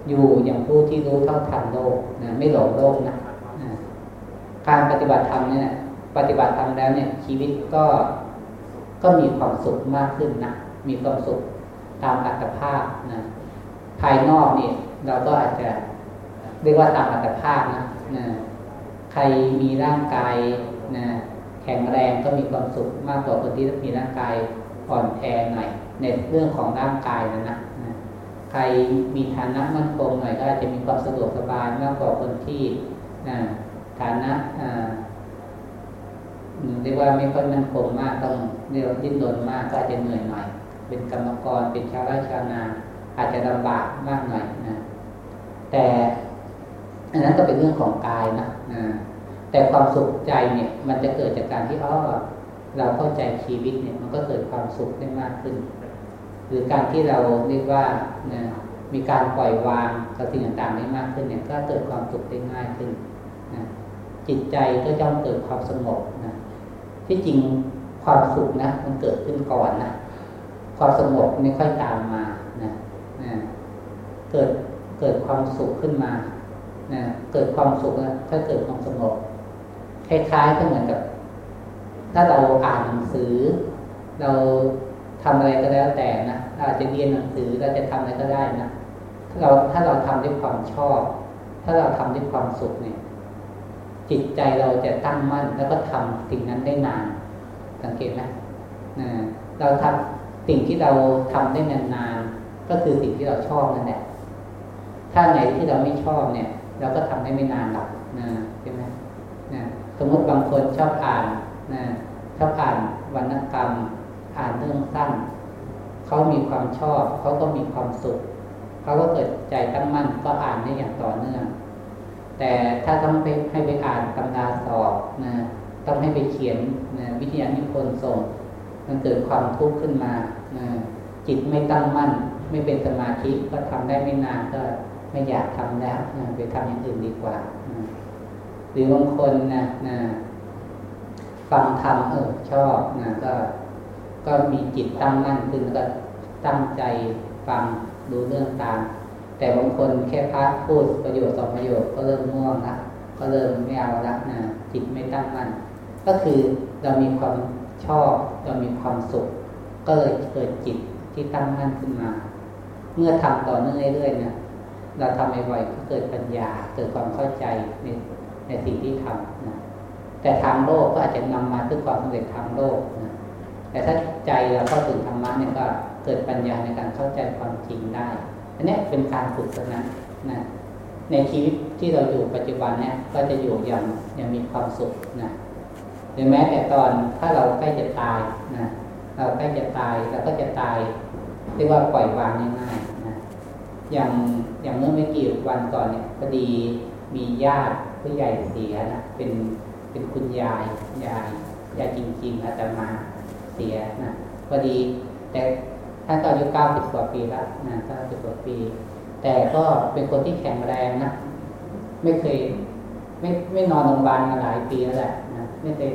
อยู่อย่างผู้ที่รู้เท่าทันโลกนะไม่หลงโลกนะนะการปฏิบัติธรรมเนี่ยปฏิบัติธรรมแล้วเนี่ย ชีวิตก็ก็มีความสุขมากขึ้นนะมีความสุขตามอัตภาพนะภายนอกเนี่ย เราก็อาจจะเรียกว่าตามอัตภาพนะนะ ใครมีร่างกายนะแข็งแรงก็มีความสุขมากกว่าคนที่มีร่างกายอ่อนแอหน่อยในเรื่องของร่างกายนะนะนะใครมีฐานะมั่นคงหน่อยก็อาจจะมีความสะดวกสบายมากกว่าคนที่ฐานะเรียกว่าไม่ค่อยมั่นคงมากต้องเรียกดิ้นรนมากก็อาจจะเหนื่อยหน่อย เป็นกรรมกรเป็นชาวไร่ชาวนาอาจจะลำบากมากหน่อยนะแต่ อันนั้นก็เป็นเรื่องของกายนะนะแต่ความสุขใจเนี่ยมันจะเกิดจากการที่อ้อเราเข้าใจชีวิตเนี่ย มันก็เกิดความสุขได้มากขึ้น หรือการที่เราเรียกว่านะมีการปล่อยวางกับสิ่งต่างๆได้มากขึ้นเนี่ย ก็เกิดความสุขได้ง่ายขึ้นนะจิตใจก็จะเกิดความสงบนะที่จริงความสุขนะมันเกิดขึ้นก่อนนะความสงบไม่ค่อยตามมานะนะเกิดเกิดความสุขขึ้นมา นะเกิดความสุขนะถ้าเกิดความสงบคล้ายๆก็เหมือนกับ ถ้าเราอ่านหนังสือ เราทำอะไรก็แล้วแต่นะเราจจะเรียนหนังสือเราจะทำอะไรก็ได้นะถ้าเราถ้าเราทำด้วยความชอบ ถ้าเราทำด้วยความสุขเนี่ย จิตใจเราจะตั้งมั่นแล้วก็ทำสิ่งนั้นได้นาน สังเกตไหมเราทำสิ่งที่เราทำได้นานๆก็คือสิ่งที่เราชอบนั่นแหละถ้าไหนที่เราไม่ชอบเนี่ย เราก็ทำได้ไม่นานหรอกนะใช่ไหมนะสมมติบางคนชอบอ่านนะชอบอ่านวรรณกรรม อ่านเรื่องสั้น เขามีความชอบ เขาก็มีความสุข เขาก็เกิดใจตั้งมั่นก็อ่านได้อย่างต่อเนื่อง แต่ถ้าต้องไปให้ไปอ่านตำราสอบนะต้องให้ไปเขียนนะวิทยานิพนธ์ส่ง มันเกิดความทุกข์ขึ้นมานะจิตไม่ตั้งมั่น ไม่เป็นสมาธิก็ทำได้ไม่นานก็ ไม่อยากทำแล้วนะไปทำอย่างอื่นดีกว่านะหรือบางคนนะนะฟังธรรมเออชอบนะก็ ก็มีจิตตั้งมั่นขึ้นก็ตั้งใจฟังดูเรื่องตาม แต่บางคนแค่พักพูดประโยชน์สองประโยชน์ก็เริ่มง่วงละก็เริ่มไม่เอาละนะจิตไม่ตั้งมั่นก็คือเรามีความชอบเรามีความสุข ก็เลยเกิดจิตที่ตั้งมั่นขึ้นมา เมื่อทำต่อเนื่องเรื่อยๆนะ เราทำบ่อยๆก็เกิดปัญญาเกิดความเข้าใจในในสิ่งที่ทำนะแต่ทางโลกก็อาจจะนำมาซึ่งความสำเร็จทางโลกนะแต่ถ้าใจเราเข้าถึงธรรมะเนี่ยก็เกิดปัญญาในการเข้าใจความจริงได้ อันนี้เป็นการฝึกเท่านั้นนะในชีวิตที่เราอยู่ปัจจุบันเนี่ยก็จะอยู่อย่างยังมีความสุขนะหรือแม้แต่ตอนถ้าเราใกล้จะตายนะเราใกล้จะตายเราก็จะตายเรียกว่าปล่อยวางง่าย อย่างอย่างเมื่อไม่กี่วันก่อนเนี่ยพอดีมีญาติผู้ใหญ่เสียนะเป็นเป็นคุณยายยายยายจริงๆอาตมาเสียนะพอดี แต่ท่านก็อายุเก้าสิบกว่าปีแล้วนะเก้าสิบกว่าปี แต่ก็เป็นคนที่แข็งแรงนะไม่เคยไม่ไม่นอนโรงพยาบาลมาหลายปีแล้วแหละนะไม่เคย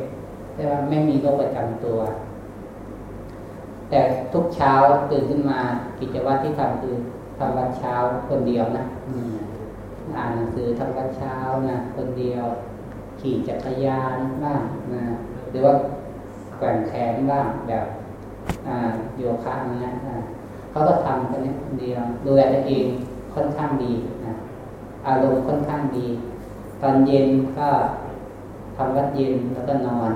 แต่ว่าไม่มีโรคประจำตัว แต่ทุกเช้าตื่นขึ้นมากิจวัตรที่ทำคือ ทำวัดเช้าคนเดียวนะอ่านหนังสือทำวัดเช้านะคนเดียว ขี่จักรยานบ้างนะหรือว่าแกว่งแขนบ้างแบบโยคะนะเขาก็ทำกันนี้คนเดียวดูแลตัวเองค่อนข้างดีนะอารมณ์ค่อนข้างดี ตอนเย็นก็ทำวัดเย็นแล้วก็นอน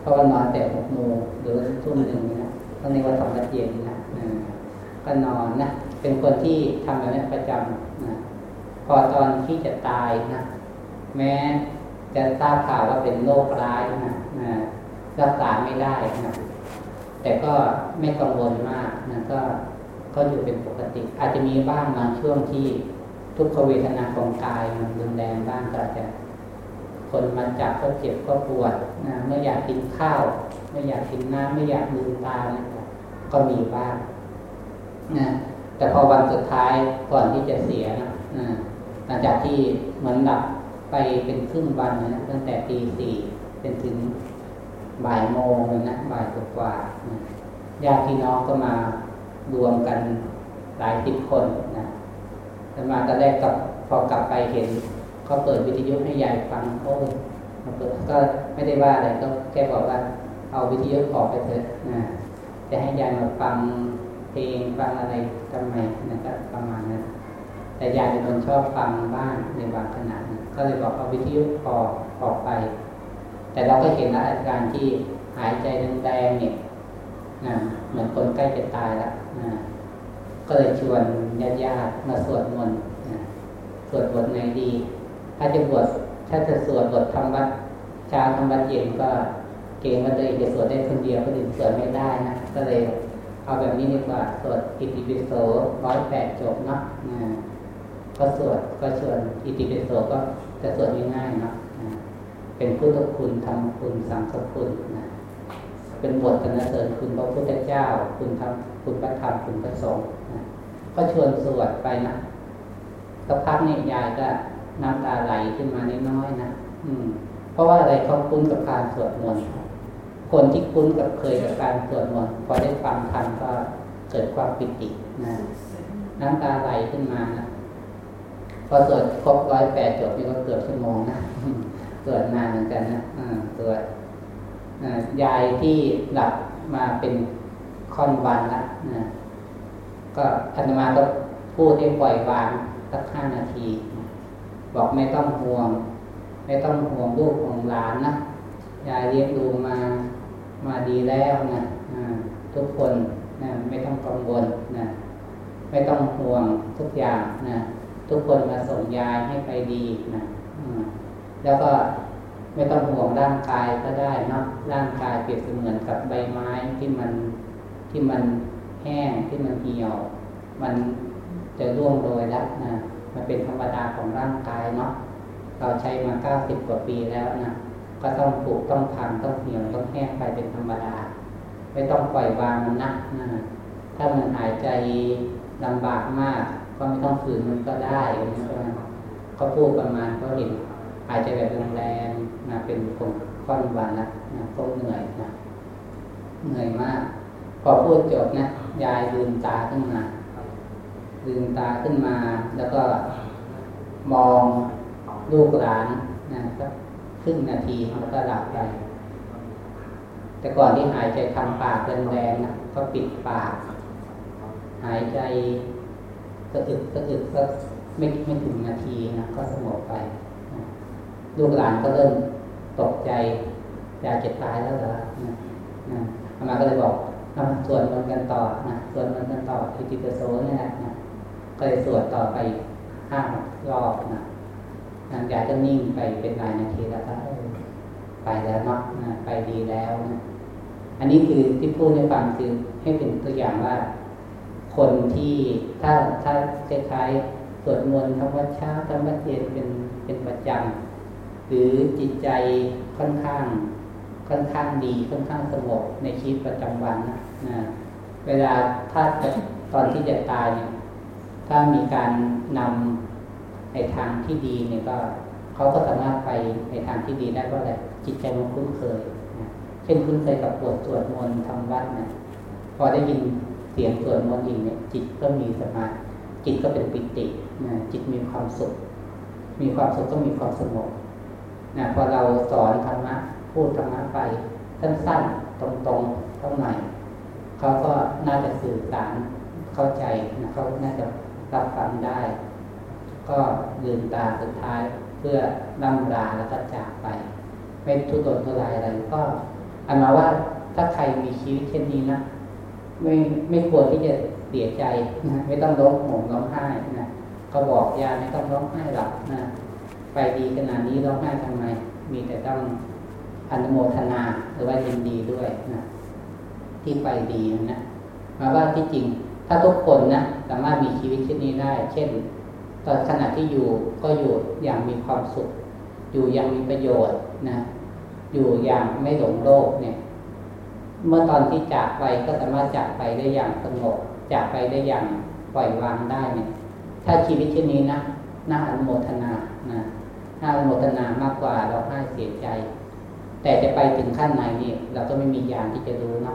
เพราะว่านอนแต่หกโมงหรือทุ่มหนึ่งนะตอนนี้ว่าทำวัดเย็นนะก็นอนนะ เป็นคนที่ทำแบบนี้ประจำนะพอตอนที่จะตายนะแม้จะทราบข่าวว่าเป็นโรคร้ายนะนะรักษาไม่ได้นะแต่ก็ไม่กังวลมากนะก็ก็อยู่เป็นปกติ อาจจะมีบ้างบางช่วงที่ทุกขเวทนาของกายมันรุนแรงบ้างก็อาจจะคนมาจากก็เจ็บก็ปวดนะไม่อยากกินข้าว ไม่อยากกินน้ำไม่อยากลืมตานะก็มีบ้างนะ แต่พอวันสุดท้ายก่อนที่จะเสียนะหลังจากที่เหมือนหลับไปเป็นครึ่งวันนะตั้งแต่ตีสี่เป็นถึงบ่ายโมงนะบ่ายกว่าญาติพี่น้องก็มารวมกันหลายสิบคนนะแต่มาตอนแรกกับพอกลับไปเห็นเขาเปิดวิทยุให้ยายฟังโอ้มาเปิดก็ไม่ได้ว่าอะไรก็แค่บอกว่า เอาวิทยุออกไปเถอะนะจะให้ยายมาฟัง เพลงฟังอะไรทำไมนะก็ประมาณนั้น แต่ยายเป็นคนชอบฟังบ้างในบางขณะก็เลยบอกเอาวิทยุพอออกไป แต่เราก็เห็นอาการที่หายใจแรงๆเนี่ยนะเหมือนคนใกล้จะตายแล้วนะก็เลยชวนญาติๆมาสวดมนต์สวดบทไหนดี ถ้าจะบวชถ้าจะสวดบทธรรมวัดเช้าธรรมวัดเย็นก็เก่งมาเลยจะสวดได้คนเดียวคนอื่นสวดไม่ได้นะก็เลย เอาแบบนี้ดีกว่าสวดอิติปิโสร้อยแปดจบเนาะก็สวดก็ชวนอิติปิโสก็จะสวดง่ายๆเนาะเป็นพุทธคุณธรรมคุณสังฆคุณนะเป็นบทสรรเสริญคุณพระพุทธเจ้า คุณธรรมคุณพระธรรมคุณพระสงฆ์ก็ชวนสวดไปนะสักพักนี่ยายก็น้ำตาไหลขึ้นมาน้อยๆนะอืม เพราะว่าอะไรเขาคุ้นกับการสวดมนต์ คนที่คุ้นกับเคยกับการสวดมนต์พอได้ฟังธรรมก็เกิดความปิตินะน้ำตาไหลขึ้นมานะพอสวดครบร้อยแปดจบนี่ก็เกือบชั่วโมงนะสวดนานเหมือนกันนะสวดยายที่หลับมาเป็นค่อนวันละนะก็อาตมาก็พูดให้ปล่อยวางสักห้านาที บอกไม่ต้องห่วง ไม่ต้องห่วงลูกของหลานนะยายเลี้ยงดูมา มาดีแล้วนะทุกคนนะไม่ต้องกังวลนะไม่ต้องห่วงทุกอย่างนะทุกคนมาส่งยายให้ไปดีนะแล้วก็ไม่ต้องห่วงร่างกายก็ได้นะร่างกายเปรียบเสมือนกับใบไม้ที่มันที่มันแห้งที่มันเหี่ยว มันจะร่วงโรยแล้วนะมันเป็นธรรมดาของร่างกายเนาะเราใช้มาเก้าสิบกว่าปีแล้วนะ ก็ต้องปลูกต้องพังต้องเหี่ยวต้องแห้งไปเป็นธรรมดา ไม่ต้องปล่อยวางมันนะนะถ้ามันหายใจลำบากมาก ก็ไม่ต้องฝืนมันก็ได้เขาพูดประมาณก็เห็นหายใจแบบแรงๆนะเป็นคนค่อนวันละนะก็เหนื่อยนะเหนื่อยมาก พอพูดจบนะยายลืมตาขึ้นมาลืมตาขึ้นมา แล้วก็มองลูกหลานนะสัก ครึ่งนาทีแล้วก็หลับไป แต่ก่อนที่หายใจทำปากแรงๆนะก็ปิดปาก หายใจสะอึกสะอึกก็ไม่ไม่ถึงนาทีนะก็สงบไปลูกหลานก็เริ่มตกใจอยากจะตายแล้วเหรอนะนะอามาก็เลยบอกส่วนมันกันต่อนะส่วนมันกันต่ออิติปิโสนี่แหละนะก็เลยสวดต่อไปห้ารอบนะ นางยายก็นิ่งไปเป็นหลายนาทีแล้วก็ไปแล้วเนาะนะไปดีแล้วนะอันนี้คือที่พูดให้ฟังคือให้เป็นตัวอย่างว่า คนที่ถ้าถ้าคล้ายๆสวดมนต์ทำวัดเช้าทำวัดเย็นเป็นเป็นประจำหรือจิตใจค่อนข้าง ค่อนข้างดีค่อนข้างสงบในชีวิตประจำวันนะนะเวลาถ้าตอนที่จะตายเนี่ยถ้ามีการนำ ในทางที่ดีเนี่ยก็เขาก็สามารถไปในทางที่ดีได้เพราะอะไรจิตใจมันคุ้นเคยนะเช่นคุ้นเคยกับบทสวดมนต์ทำวัดเนี่ยพอได้ยินเสียงสวดมนต์อีกเนี่ยจิตก็มีสมาธิจิตก็เป็นปิตินะจิตมีความสุข มีความสุขก็มีความสงบนะพอเราสอนธรรมะพูดธรรมะไปสั้นๆ ตรงๆเท่าไหร่เขาก็น่าจะสื่อสารเข้าใจนะเขาน่าจะรับฟังได้ ก็ลืมตาสุดท้ายเพื่อล่ำลาแล้วก็จากไป ไม่ทุรนทุรายอะไรก็อันมาว่าถ้าใครมีชีวิตเช่นนี้นะไม่ไม่ควรที่จะเสียใจนะไม่ต้องร้องห่มร้องไห้นะก็บอกยาไม่ต้องร้องไห้หรอกนะไปดีขนาดนี้ร้องไห้ทำไม มีแต่ต้องอนุโมทนาหรือว่ายินดีด้วยนะที่ไปดีนะมาว่าที่จริง ถ้าทุกคนนะสามารถมีชีวิตเช่นนี้ได้ เช่น ตอนขณะที่อยู่ก็อยู่อย่างมีความสุข อยู่อย่างมีประโยชน์นะ อยู่อย่างไม่หลงโลกเนี่ย เมื่อตอนที่จากไปก็สามารถจากไปได้อย่างสงบจากไปได้อย่างปล่อยวางได้เนี่ย ถ้าชีวิตเช่นนี้นะน่าอนุโมทนานะน่าอนุโมทนามากกว่าเราให้เสียใจ แต่จะไปถึงขั้นไหนนี่เราก็ไม่มียานที่จะรู้นะ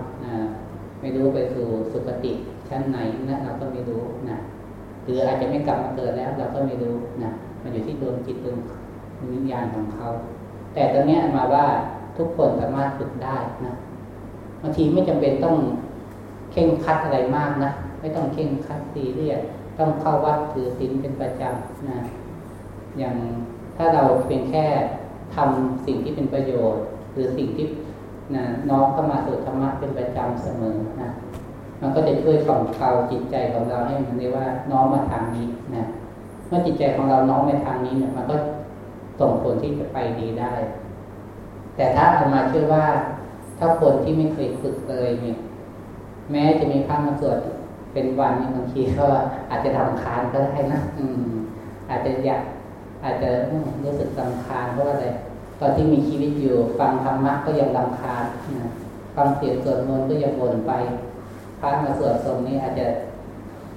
ไม่รู้ไปสู่สุคติชั้นไหนนะเราก็ไม่รู้นะ หรืออาจจะไม่กลับมาเกิดแล้ว เราก็ไม่รู้นะมันอยู่ที่ดวงจิตดวงวิญญาณของเขา แต่ตอนนี้มาว่าทุกคนสามารถฝึกได้นะบางทีไม่จำเป็นต้องเข่งคัดอะไรมากนะไม่ต้องเข่งคัดตีเรียดต้องเข้าวัดถือศีลเป็นประจำนะอย่างถ้าเราเพียงแค่ทำสิ่งที่เป็นประโยชน์ หรือสิ่งที่นะน้อมเข้ามาสู่ธรรมะเป็นประจำเสมอนะ มันก็จะช่วยกล่อมเกลาจิตใจของเราให้มันเรียกว่าน้อมมาทางนี้นะเมื่อจิตใจของเราน้อมไปทางนี้เนี่ย มันก็ส่งผลที่จะไปดีได้ แต่ถ้าอามาเชื่อว่า ถ้าคนที่ไม่เคยฝึกเลยเนี่ย แม้จะมีพระมาสวดเป็นวันนี่บางทีก็อาจจะทำคานก็ได้นะอืม อาจจะอยากอาจจะรู้สึกลำคาญเพราะอะไรตอนที่มีชีวิตอยู่ ฟังธรรมะก็ยังลำคาญนะฟังเสียงสวดมนต์ก็ยังบ่นไป พระมาสวดทรงนี้อาจจะ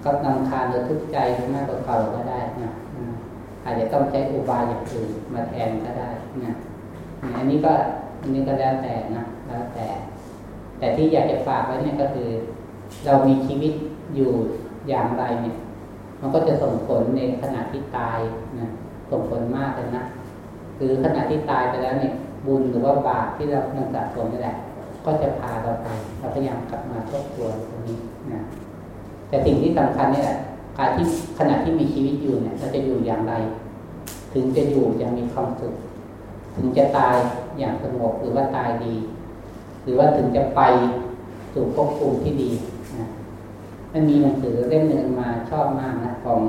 ก็ลำคาญหรือทุกข์ใจมากกว่าเก่าก็ได้นะอาจจะต้องใช้อุบายอย่างอื่นมาแทนก็ได้นะอันนี้ก็อันนี้ก็แล้วแต่นะแล้วแต่ แต่ที่อยากจะฝากไว้เนี่ยก็คือ เรามีชีวิตอยู่อย่างไรเนี่ย มันก็จะส่งผลในขณะที่ตายนะส่งผลมากเลยนะคือขณะที่ตายไปแล้วเนี่ย บุญหรือว่าบาปที่เรานำสะสมนี่แหละ ก็จะพาเราไปเราพยายามกลับมาทบทวนตรงนี้นะแต่สิ่งที่สำคัญนี่แหละการที่ขณะที่มีชีวิตอยู่เนี่ยเราจะอยู่อย่างไร ถึงจะอยู่อย่างมีความสุขถึงจะตายอย่างสงบหรือว่าตายดี หรือว่าถึงจะไปสู่ภพภูมิที่ดีนะมันมีหนังสือเล่มหนึ่งมาชอบมากนะของ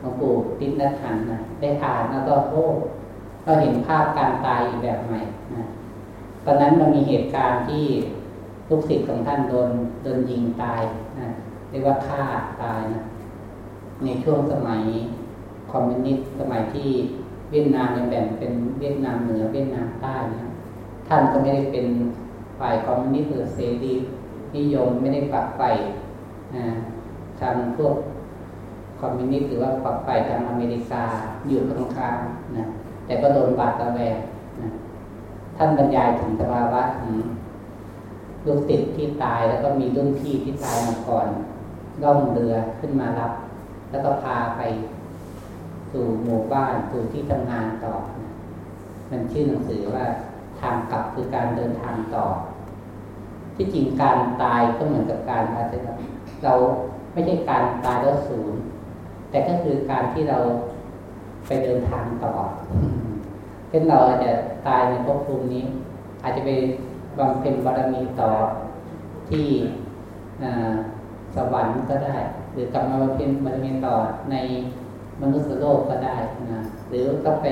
หลวงปู่ติณทันนะได้อ่านแล้วก็โอ้เราเห็นภาพการตายอีกแบบใหม่นะ ตอนนั้นมันมีเหตุการณ์ที่ลูกศิษย์ของท่านโดนโดนยิงตายนะเรียกว่าฆ่าตายนะในช่วงสมัยคอมมิวนิสต์สมัยที่เวียดนามยังแบ่งเป็นเวียดนามเหนือเวียดนามใต้นะท่านก็ไม่ได้เป็นฝ่ายคอมมิวนิสต์หรือเสรีนิยมไม่ได้ฝักใฝ่ทางพวกคอมมิวนิสต์หรือว่าฝักใฝ่ทางอเมริกาอยู่ข้างๆนะแต่ก็โดนหวาดระแวง ท่านบรรยายถึงสภาวะของลูกศิษย์ที่ตายแล้วก็มีรุ่นพี่ที่ตายมาก่อนล่องเรือขึ้นมารับ แล้วก็พาไปสู่หมู่บ้านสู่ที่ทำงานต่อ มันชื่อหนังสือว่าทางกลับคือการเดินทางต่อ ที่จริงการตายก็เหมือนกับการอาจจะเราไม่ใช่การตายแล้วศูนย์แต่ก็คือการที่เราไปเดินทางต่อ เช่นเราอาจจะตายในภพภูมินี้ อาจจะไปบำเพ็ญบารมีต่อที่สวรรค์ก็ได้ หรือกลับมาบำเพ็ญบารมีต่อในมนุษย์โลกก็ได้นะหรือก็ไป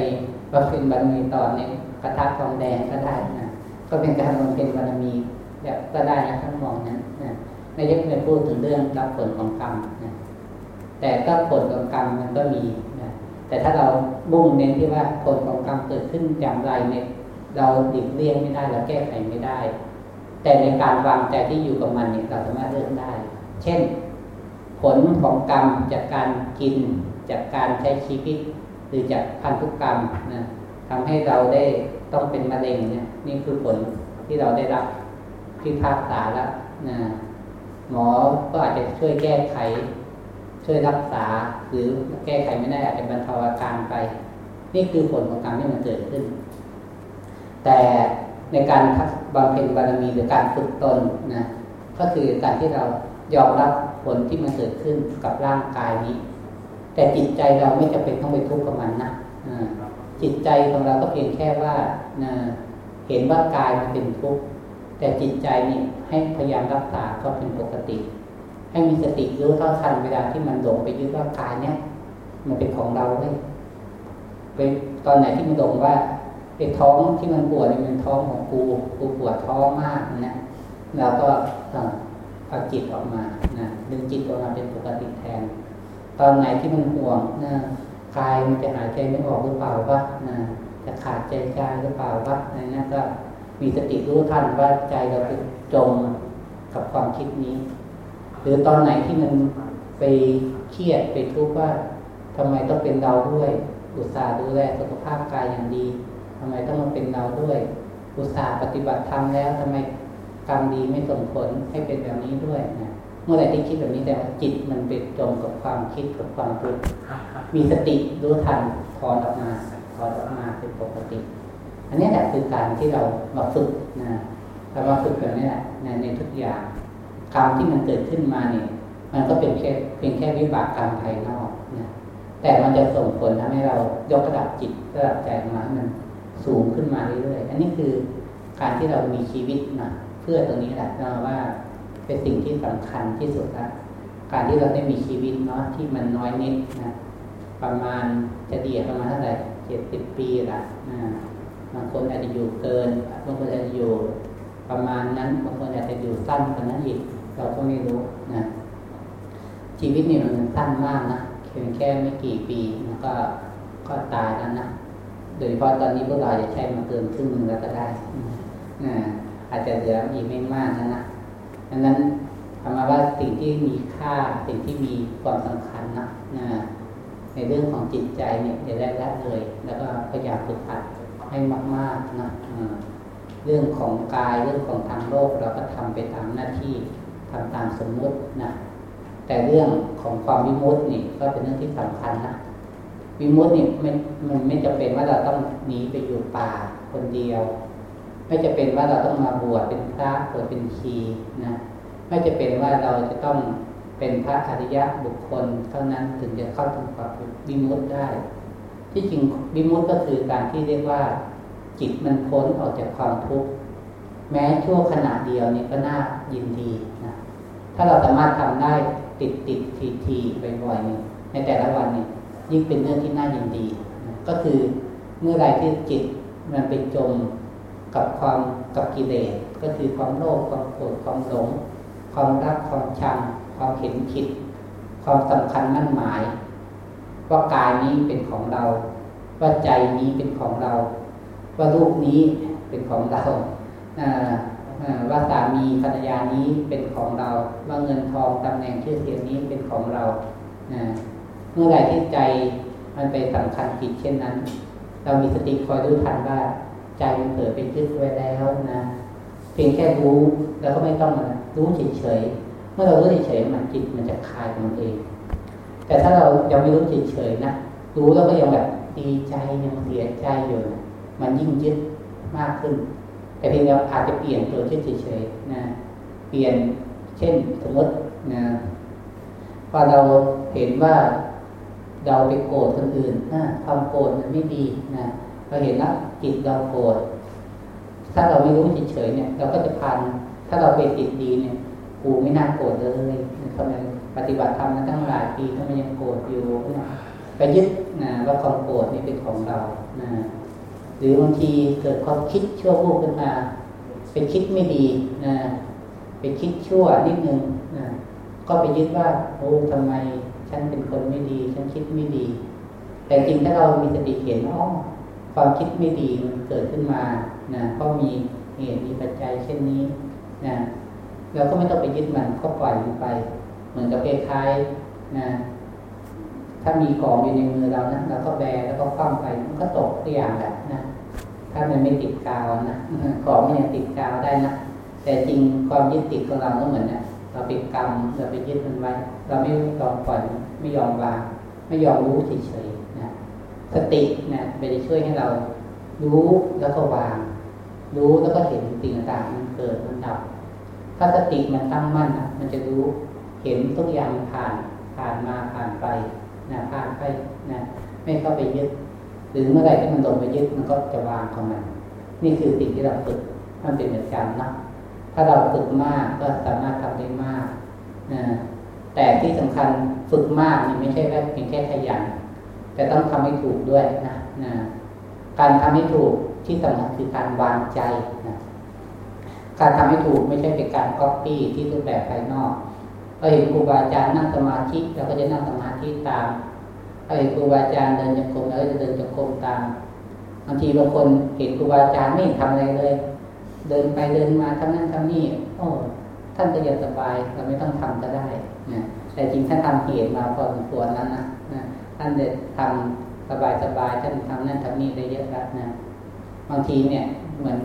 บำเพ็ญบารมีต่อในกระทะทองแดงก็ได้นะก็เป็นการบำเพ็ญบารมีแบบก็ได้นะทั้งมองนั้นนะในยักษ์ในพูดถึงเรื่องรับผลของกรรมนะแต่ก็ผลของกรรมมันก็มี แต่ถ้าเรามุ่งเน้นที่ว่าผลของกรรมเกิดขึ้นอย่างไรเนี่ยเราดิบเลี่ยงไม่ได้เราแก้ไขไม่ได้ แต่ในการวางใจที่อยู่กับมันเนี่ยเราสามารถเลือกได้ เช่น ผลของกรรมจากการกิน จากการใช้ชีวิต หรือจากพันธุกรรมนะทำให้เราได้ต้องเป็นมะเร็งเนี่ยนี่คือผลที่เราได้รับพิพากษาแล้วนะหมอก็อาจจะช่วยแก้ไข ช่วยรักษาหรือแก้ไขไม่ได้อาจจะบรรเทาอาการไป นี่คือผลของกรรมที่มันเกิดขึ้น แต่ในการบำเพ็ญบารมีหรือการฝึกตนนะก็คือการที่เรายอมรับผลที่มันเกิดขึ้นกับร่างกายนี้ แต่จิตใจเราไม่จำเป็นต้องไปทุกข์กับมันนะจิตใจของเราก็เพียงแค่ว่าเห็นว่ากายมันเป็นทุกข์แต่จิตใจนี่ให้พยายามรักษาก็เป็นปกติ ให้มีสติรู้เท่าทันเวลาที่มันหลงไปยึดว่ากายเนี่ย มันเป็นของเราเลยไปตอนไหนที่มันหลงว่าไอ้ท้องที่มันปวดนี่มันท้องของกูกูปวดท้องมากนะเราก็เอาจิตออกมานะดึงจิตออกมาเป็นปกติแทน ตอนไหนที่มันห่วงนะกายมันจะหายใจไม่ออกหรือเปล่าวะนะจะขาดใจใจหรือเปล่าวะนนั้นก็มีสติรู้ทันว่าใจเราไปจมกับความคิดนี้ หรือตอนไหนที่มันไปเครียดไปทุกข์ว่าทำไมต้องเป็นเราด้วย อุตส่าห์ดูแลสุขภาพกายอย่างดีทำไมต้องมาเป็นเราด้วย อุตส่าห์ปฏิบัติธรรมแล้วทำไมกรรมดีไม่ส่งผลให้เป็นแบบนี้ด้วยนะเมื่อไหร่ที่คิดแบบนี้แต่จิตมันไปจมกับความคิดกับความทุกข์มีสติรู้ทันถอนออกมาถอนออกมาเป็นปกติ อันนี้แหละคือการที่เรามาฝึกนะเรามาฝึกแบบนี้แหละในทุกอย่าง กรรมที่มันเกิดขึ้นมาเนี่ยมันก็เป็นแค่เพียงแค่วิบากกรรมภายนอกนะแต่มันจะส่งผลทำให้เรายกระดับจิตระดับใจมาให้มันสูงขึ้นมาเรื่อยๆอันนี้คือการที่เรามีชีวิตนะเพื่อตรงนี้แหละนะว่าเป็นสิ่งที่สำคัญที่สุดนะการที่เราได้มีชีวิตเนาะที่มันน้อยนิดนะประมาณจะเดียประมาณเท่าไหร่เจ็ดสิบปีละนะบางคนอาจจะอยู่เกินบางคนอาจจะอยู่ประมาณนั้นบางคนอาจจะอยู่สั้นกว่านั้นอีก เราก็ไม่รู้นะชีวิตนี่มันสั้นมากนะเพียงแค่ไม่กี่ปีแล้วก็ก็ตายแล้วนะโดยเฉพาะตอนนี้พวกเราจะใช้มาเกินครึ่งนึงแล้วก็ได้นะอาจจะเหลืออีกไม่มากนะนะดังนั้นทำมาว่าสิ่งที่มีค่าสิ่งที่มีความสำคัญนะนะในเรื่องของจิตใจเนี่ยอย่าได้ละเลย แล้วก็พยายามฝึกหัดให้มาก ๆนะเรื่องของกายเรื่องของทางโลกเราก็ทำไปตามหน้าที่ ทำตามสมมุตินะแต่เรื่องของความวิมุตตินี่ก็เป็นเรื่องที่สำคัญนะวิมุตตินี่มันมันไม่จะเป็นว่าเราต้องหนีไปอยู่ป่าคนเดียว ไม่จะเป็นว่าเราต้องมาบวชเป็นพระหรือเป็นชีนะไม่จะเป็นว่าเราจะต้องเป็นพระอริยะบุคคลเท่านั้นถึงจะเข้าถึงความวิมุตติได้ ที่จริงวิมุตติก็คือการที่เรียกว่า จิตมันพ้นออกจากความทุกข์แม้ชั่วขณะเดียวนี่ก็น่ายินดี ถ้าเราสามารถทำได้ติดติดทีทีบ่อยๆในแต่ละวันนี่ยิ่งเป็นเรื่องที่น่ายินดี ก็คือเมื่อไรที่จิตมันไปจมกับความกับกิเลสก็คือความโลภความโกรธความหลง ความรักความชัง ความเห็นผิด ความสำคัญมั่นหมาย ว่ากายนี้เป็นของเรา ว่าใจนี้เป็นของเรา ว่ารูปนี้เป็นของเรา ว่าสามีภรรยานี้เป็นของเรา ว่าเงินทองตำแหน่งชื่อเสียงนี้เป็นของเราเมื่อไหร่ที่ใจมันไปสำคัญผิดเช่นนั้น เรามีสติคอยรู้ทันว่า ใจมันเกิดเป็นยึดไว้แล้วนะเพียงแค่รู้แล้วก็ไม่ต้องนรู้เฉยๆเมื่อเรารู้เฉยๆมันจิตมันจะคลายมันเอง แต่ถ้าเรายังไม่รู้เฉยๆนะรู้แล้วก็ยังแบบดีใจยังเสียใจอยู่ มันยิ่งยึดมากขึ้น แต่เพียงเราอาจจะเปลี่ยนตัวเฉยๆนะ เปลี่ยนเช่นสมมตินะพอเราเห็นว่าเราไปโกรธคนอื่นความโกรธมันไม่ดีนะเราเห็นแล้วจิตเราโกรธถ้าเราไม่รู้เฉยๆเนี่ย เราก็จะพันถ้าเราไปติดดีเนี่ยกูไม่น่าโกรธเลยทำไมปฏิบัติธรรมมาตั้งหลายปีทำไมยังโกรธอยู่ไปยึดนะว่าความโกรธนี่เป็นของเรานะ หรือบางทีเกิดความคิดชั่ววูบขึ้นมา เป็นคิดไม่ดีนะเป็นคิดชั่วนิดนึงนะก็ไปยึดว่าโอ้ทำไมฉันเป็นคนไม่ดี ฉันคิดไม่ดี แต่จริงถ้าเรามีสติเห็นอ๋อความคิดไม่ดีมันเกิดขึ้นมานะก็มีเหตุมีปัจจัยเช่นนี้นะเราก็ไม่ต้องไปยึดมันก็ปล่อยมันไป เหมือนกับคล้ายๆนะ ถ้ามีของอยู่ในมือเรานะเราก็แบแล้วก็คว่ำไปมันก็ตกตัวอย่างแหละนะถ้ามันไม่ติดกาวนะของมันยังติดกาวได้นะแต่จริงความยึดติดของเราก็เหมือนนะเราไปกรรมเราไปยึดมันไว้ เราไม่ยอมปล่อยไม่ยอมวางไม่ยอมรู้เฉยๆนะสตินะไปช่วยให้เรารู้แล้วก็วาง รู้แล้วก็เห็นสิ่งต่างๆมันเกิดมันดับ ถ้าสติมันตั้งมั่นนะมันจะรู้เห็นทุกอย่างผ่านผ่านมาผ่านไป นะผ่าไปนะไม่เข้าไปยึด หรือเมื่อไรที่มันลงไปยึดมันก็จะวางของมัน นี่คือสิ่งที่เราฝึกมันเป็นเหมือนกันนะถ้าเราฝึกมากก็สามารถทำได้มากนะแต่ที่สำคัญฝึกมากนี่ไม่ใช่แค่เพียงแค่ขยันแต่ต้องทำให้ถูกด้วยนะนะการทำให้ถูกที่สำคัญคือการวางใจนะการทำให้ถูกไม่ใช่เป็นการก๊อปปี้ที่รูปแบบภายนอก เราเห็นครูบาอาจารย์นั่งสมาธิเราก็จะนั่งสมาธิตามเราเห็นครูบาอาจารย์เดินจงกรมเราก็จะเดินจงกรมตามบางทีบางคนเห็นครูบาอาจารย์ไม่ทำอะไรเลย เดินไปเดินมาทำนั่นทำนี่โอ้ท่านก็ยังสบายเราไม่ต้องทำก็ได้นะแต่จริงท่านทำเหตุมาพอสมควรแล้วนะนะท่านเด็ดทำสบายสบายท่านทำนั่นทำนี่ได้เยอะแล้วนะบางทีเนี่ยเหมือน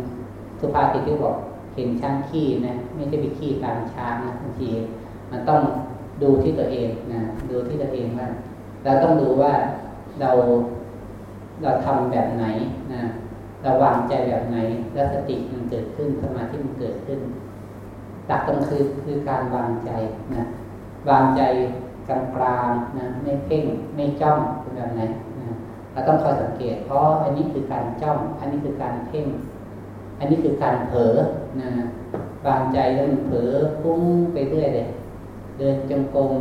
สุภาษิตที่บอกเห็นช้างขี้นะไม่ใช่ไปขี้ตามช้างนะบางที มันต้องดูที่ตัวเองนะดูที่ตัวเองว่าเราต้องดูว่าเราเราทำแบบไหนนะเราวางใจแบบไหนแล้วสติมันเกิดขึ้นสมาธิมันเกิดขึ้นหลักก็คือคือการวางใจนะวางใจกลางกลางนะไม่เพ่งไม่จ้องเป็นแบบไหนนะเราต้องคอยสังเกต เพราะอันนี้คือการจ้อง อันนี้คือการเพ่ง อันนี้คือการเผลอนะวางใจแล้วมันเผลอพุ่งไปเรื่อยเลย เดินจงกรม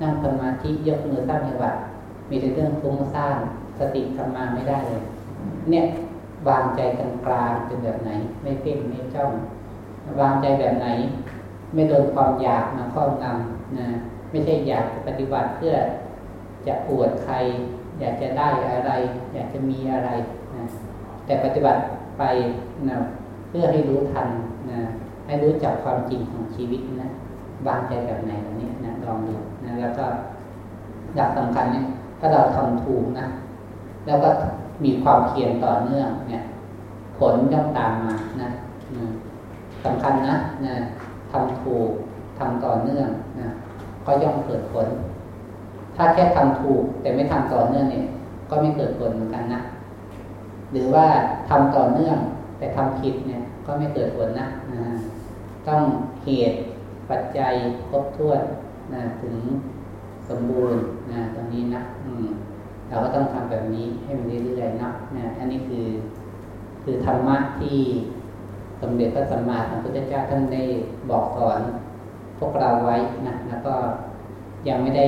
นั่งสมาธิยกมือสร้างจังหวะมีแต่เรื่องฟุ้งซ่านสติทำมาไม่ได้เลย เนี่ยวางใจกลางกลางเป็นแบบไหน ไม่เพ่งไม่จ้อง วางใจแบบไหน ไม่โดนความอยากมาครอบงำนะไม่ใช่อยากปฏิบัติเพื่อจะอวดใคร อยากจะได้อะไร อยากจะมีอะไรนะแต่ปฏิบัติไปนะเพื่อให้รู้ทันนะให้รู้จักความจริงของชีวิตนะ วางใจแบบไหนแบบนี้นะลองดูนะแล้วก็หลักสำคัญเนี่ยถ้าเราทำถูกนะแล้วก็มีความเพียรต่อเนื่องเนี่ย ผลย่อมตามมานะสำคัญนะนะทำถูกทำต่อเนื่องนะก็ย่อมเกิดผล ถ้าแค่ทำถูกแต่ไม่ทำต่อเนื่องเนี่ย ก็ไม่เกิดผลเหมือนกันนะหรือว่าทำต่อเนื่อง แต่ทำผิดเนี่ย ก็ไม่เกิดผลนะนะต้องเหตุ ปัจจัยครบถ้วนนะถึงสมบูรณ์นะตรงนี้นะอืมเราก็ต้องทำแบบนี้ให้มันเรื่อยๆนะนะอันนี้คือ คือธรรมะที่สมเด็จพระสัมมาสัมพุทธเจ้าท่านได้บอกสอนพวกเราไว้นะแล้วก็ยังไม่ได้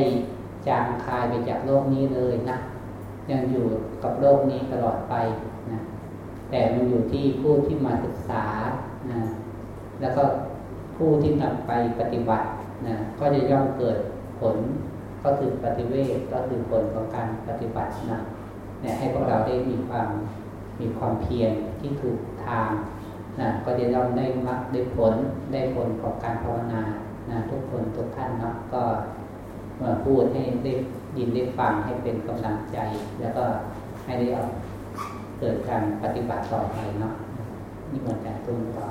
จางคายไปจากโลกนี้เลยนะยังอยู่กับโลกนี้ตลอดไปนะแต่มันอยู่ที่ผู้ที่มาศึกษานะแล้วก็ ผู้ที่นำไปปฏิบัตินะก็จะย่อมเกิดผลก็คือปฏิเวทก็คือผลของการปฏิบัตินะเนี่ยให้พวกเราได้มีความมีความเพียรที่ถูกทางนะก็จะย่อมได้มรรคได้ผลได้ผลของการภาวนานะทุกคนทุกท่านเนาะก็มาพูดให้ได้ยินได้ฟังให้เป็นกำลังใจ แล้วก็ให้ได้เอาเกิดการปฏิบัติต่อไปเนาะนี่เหมือนการตุ้นต่อ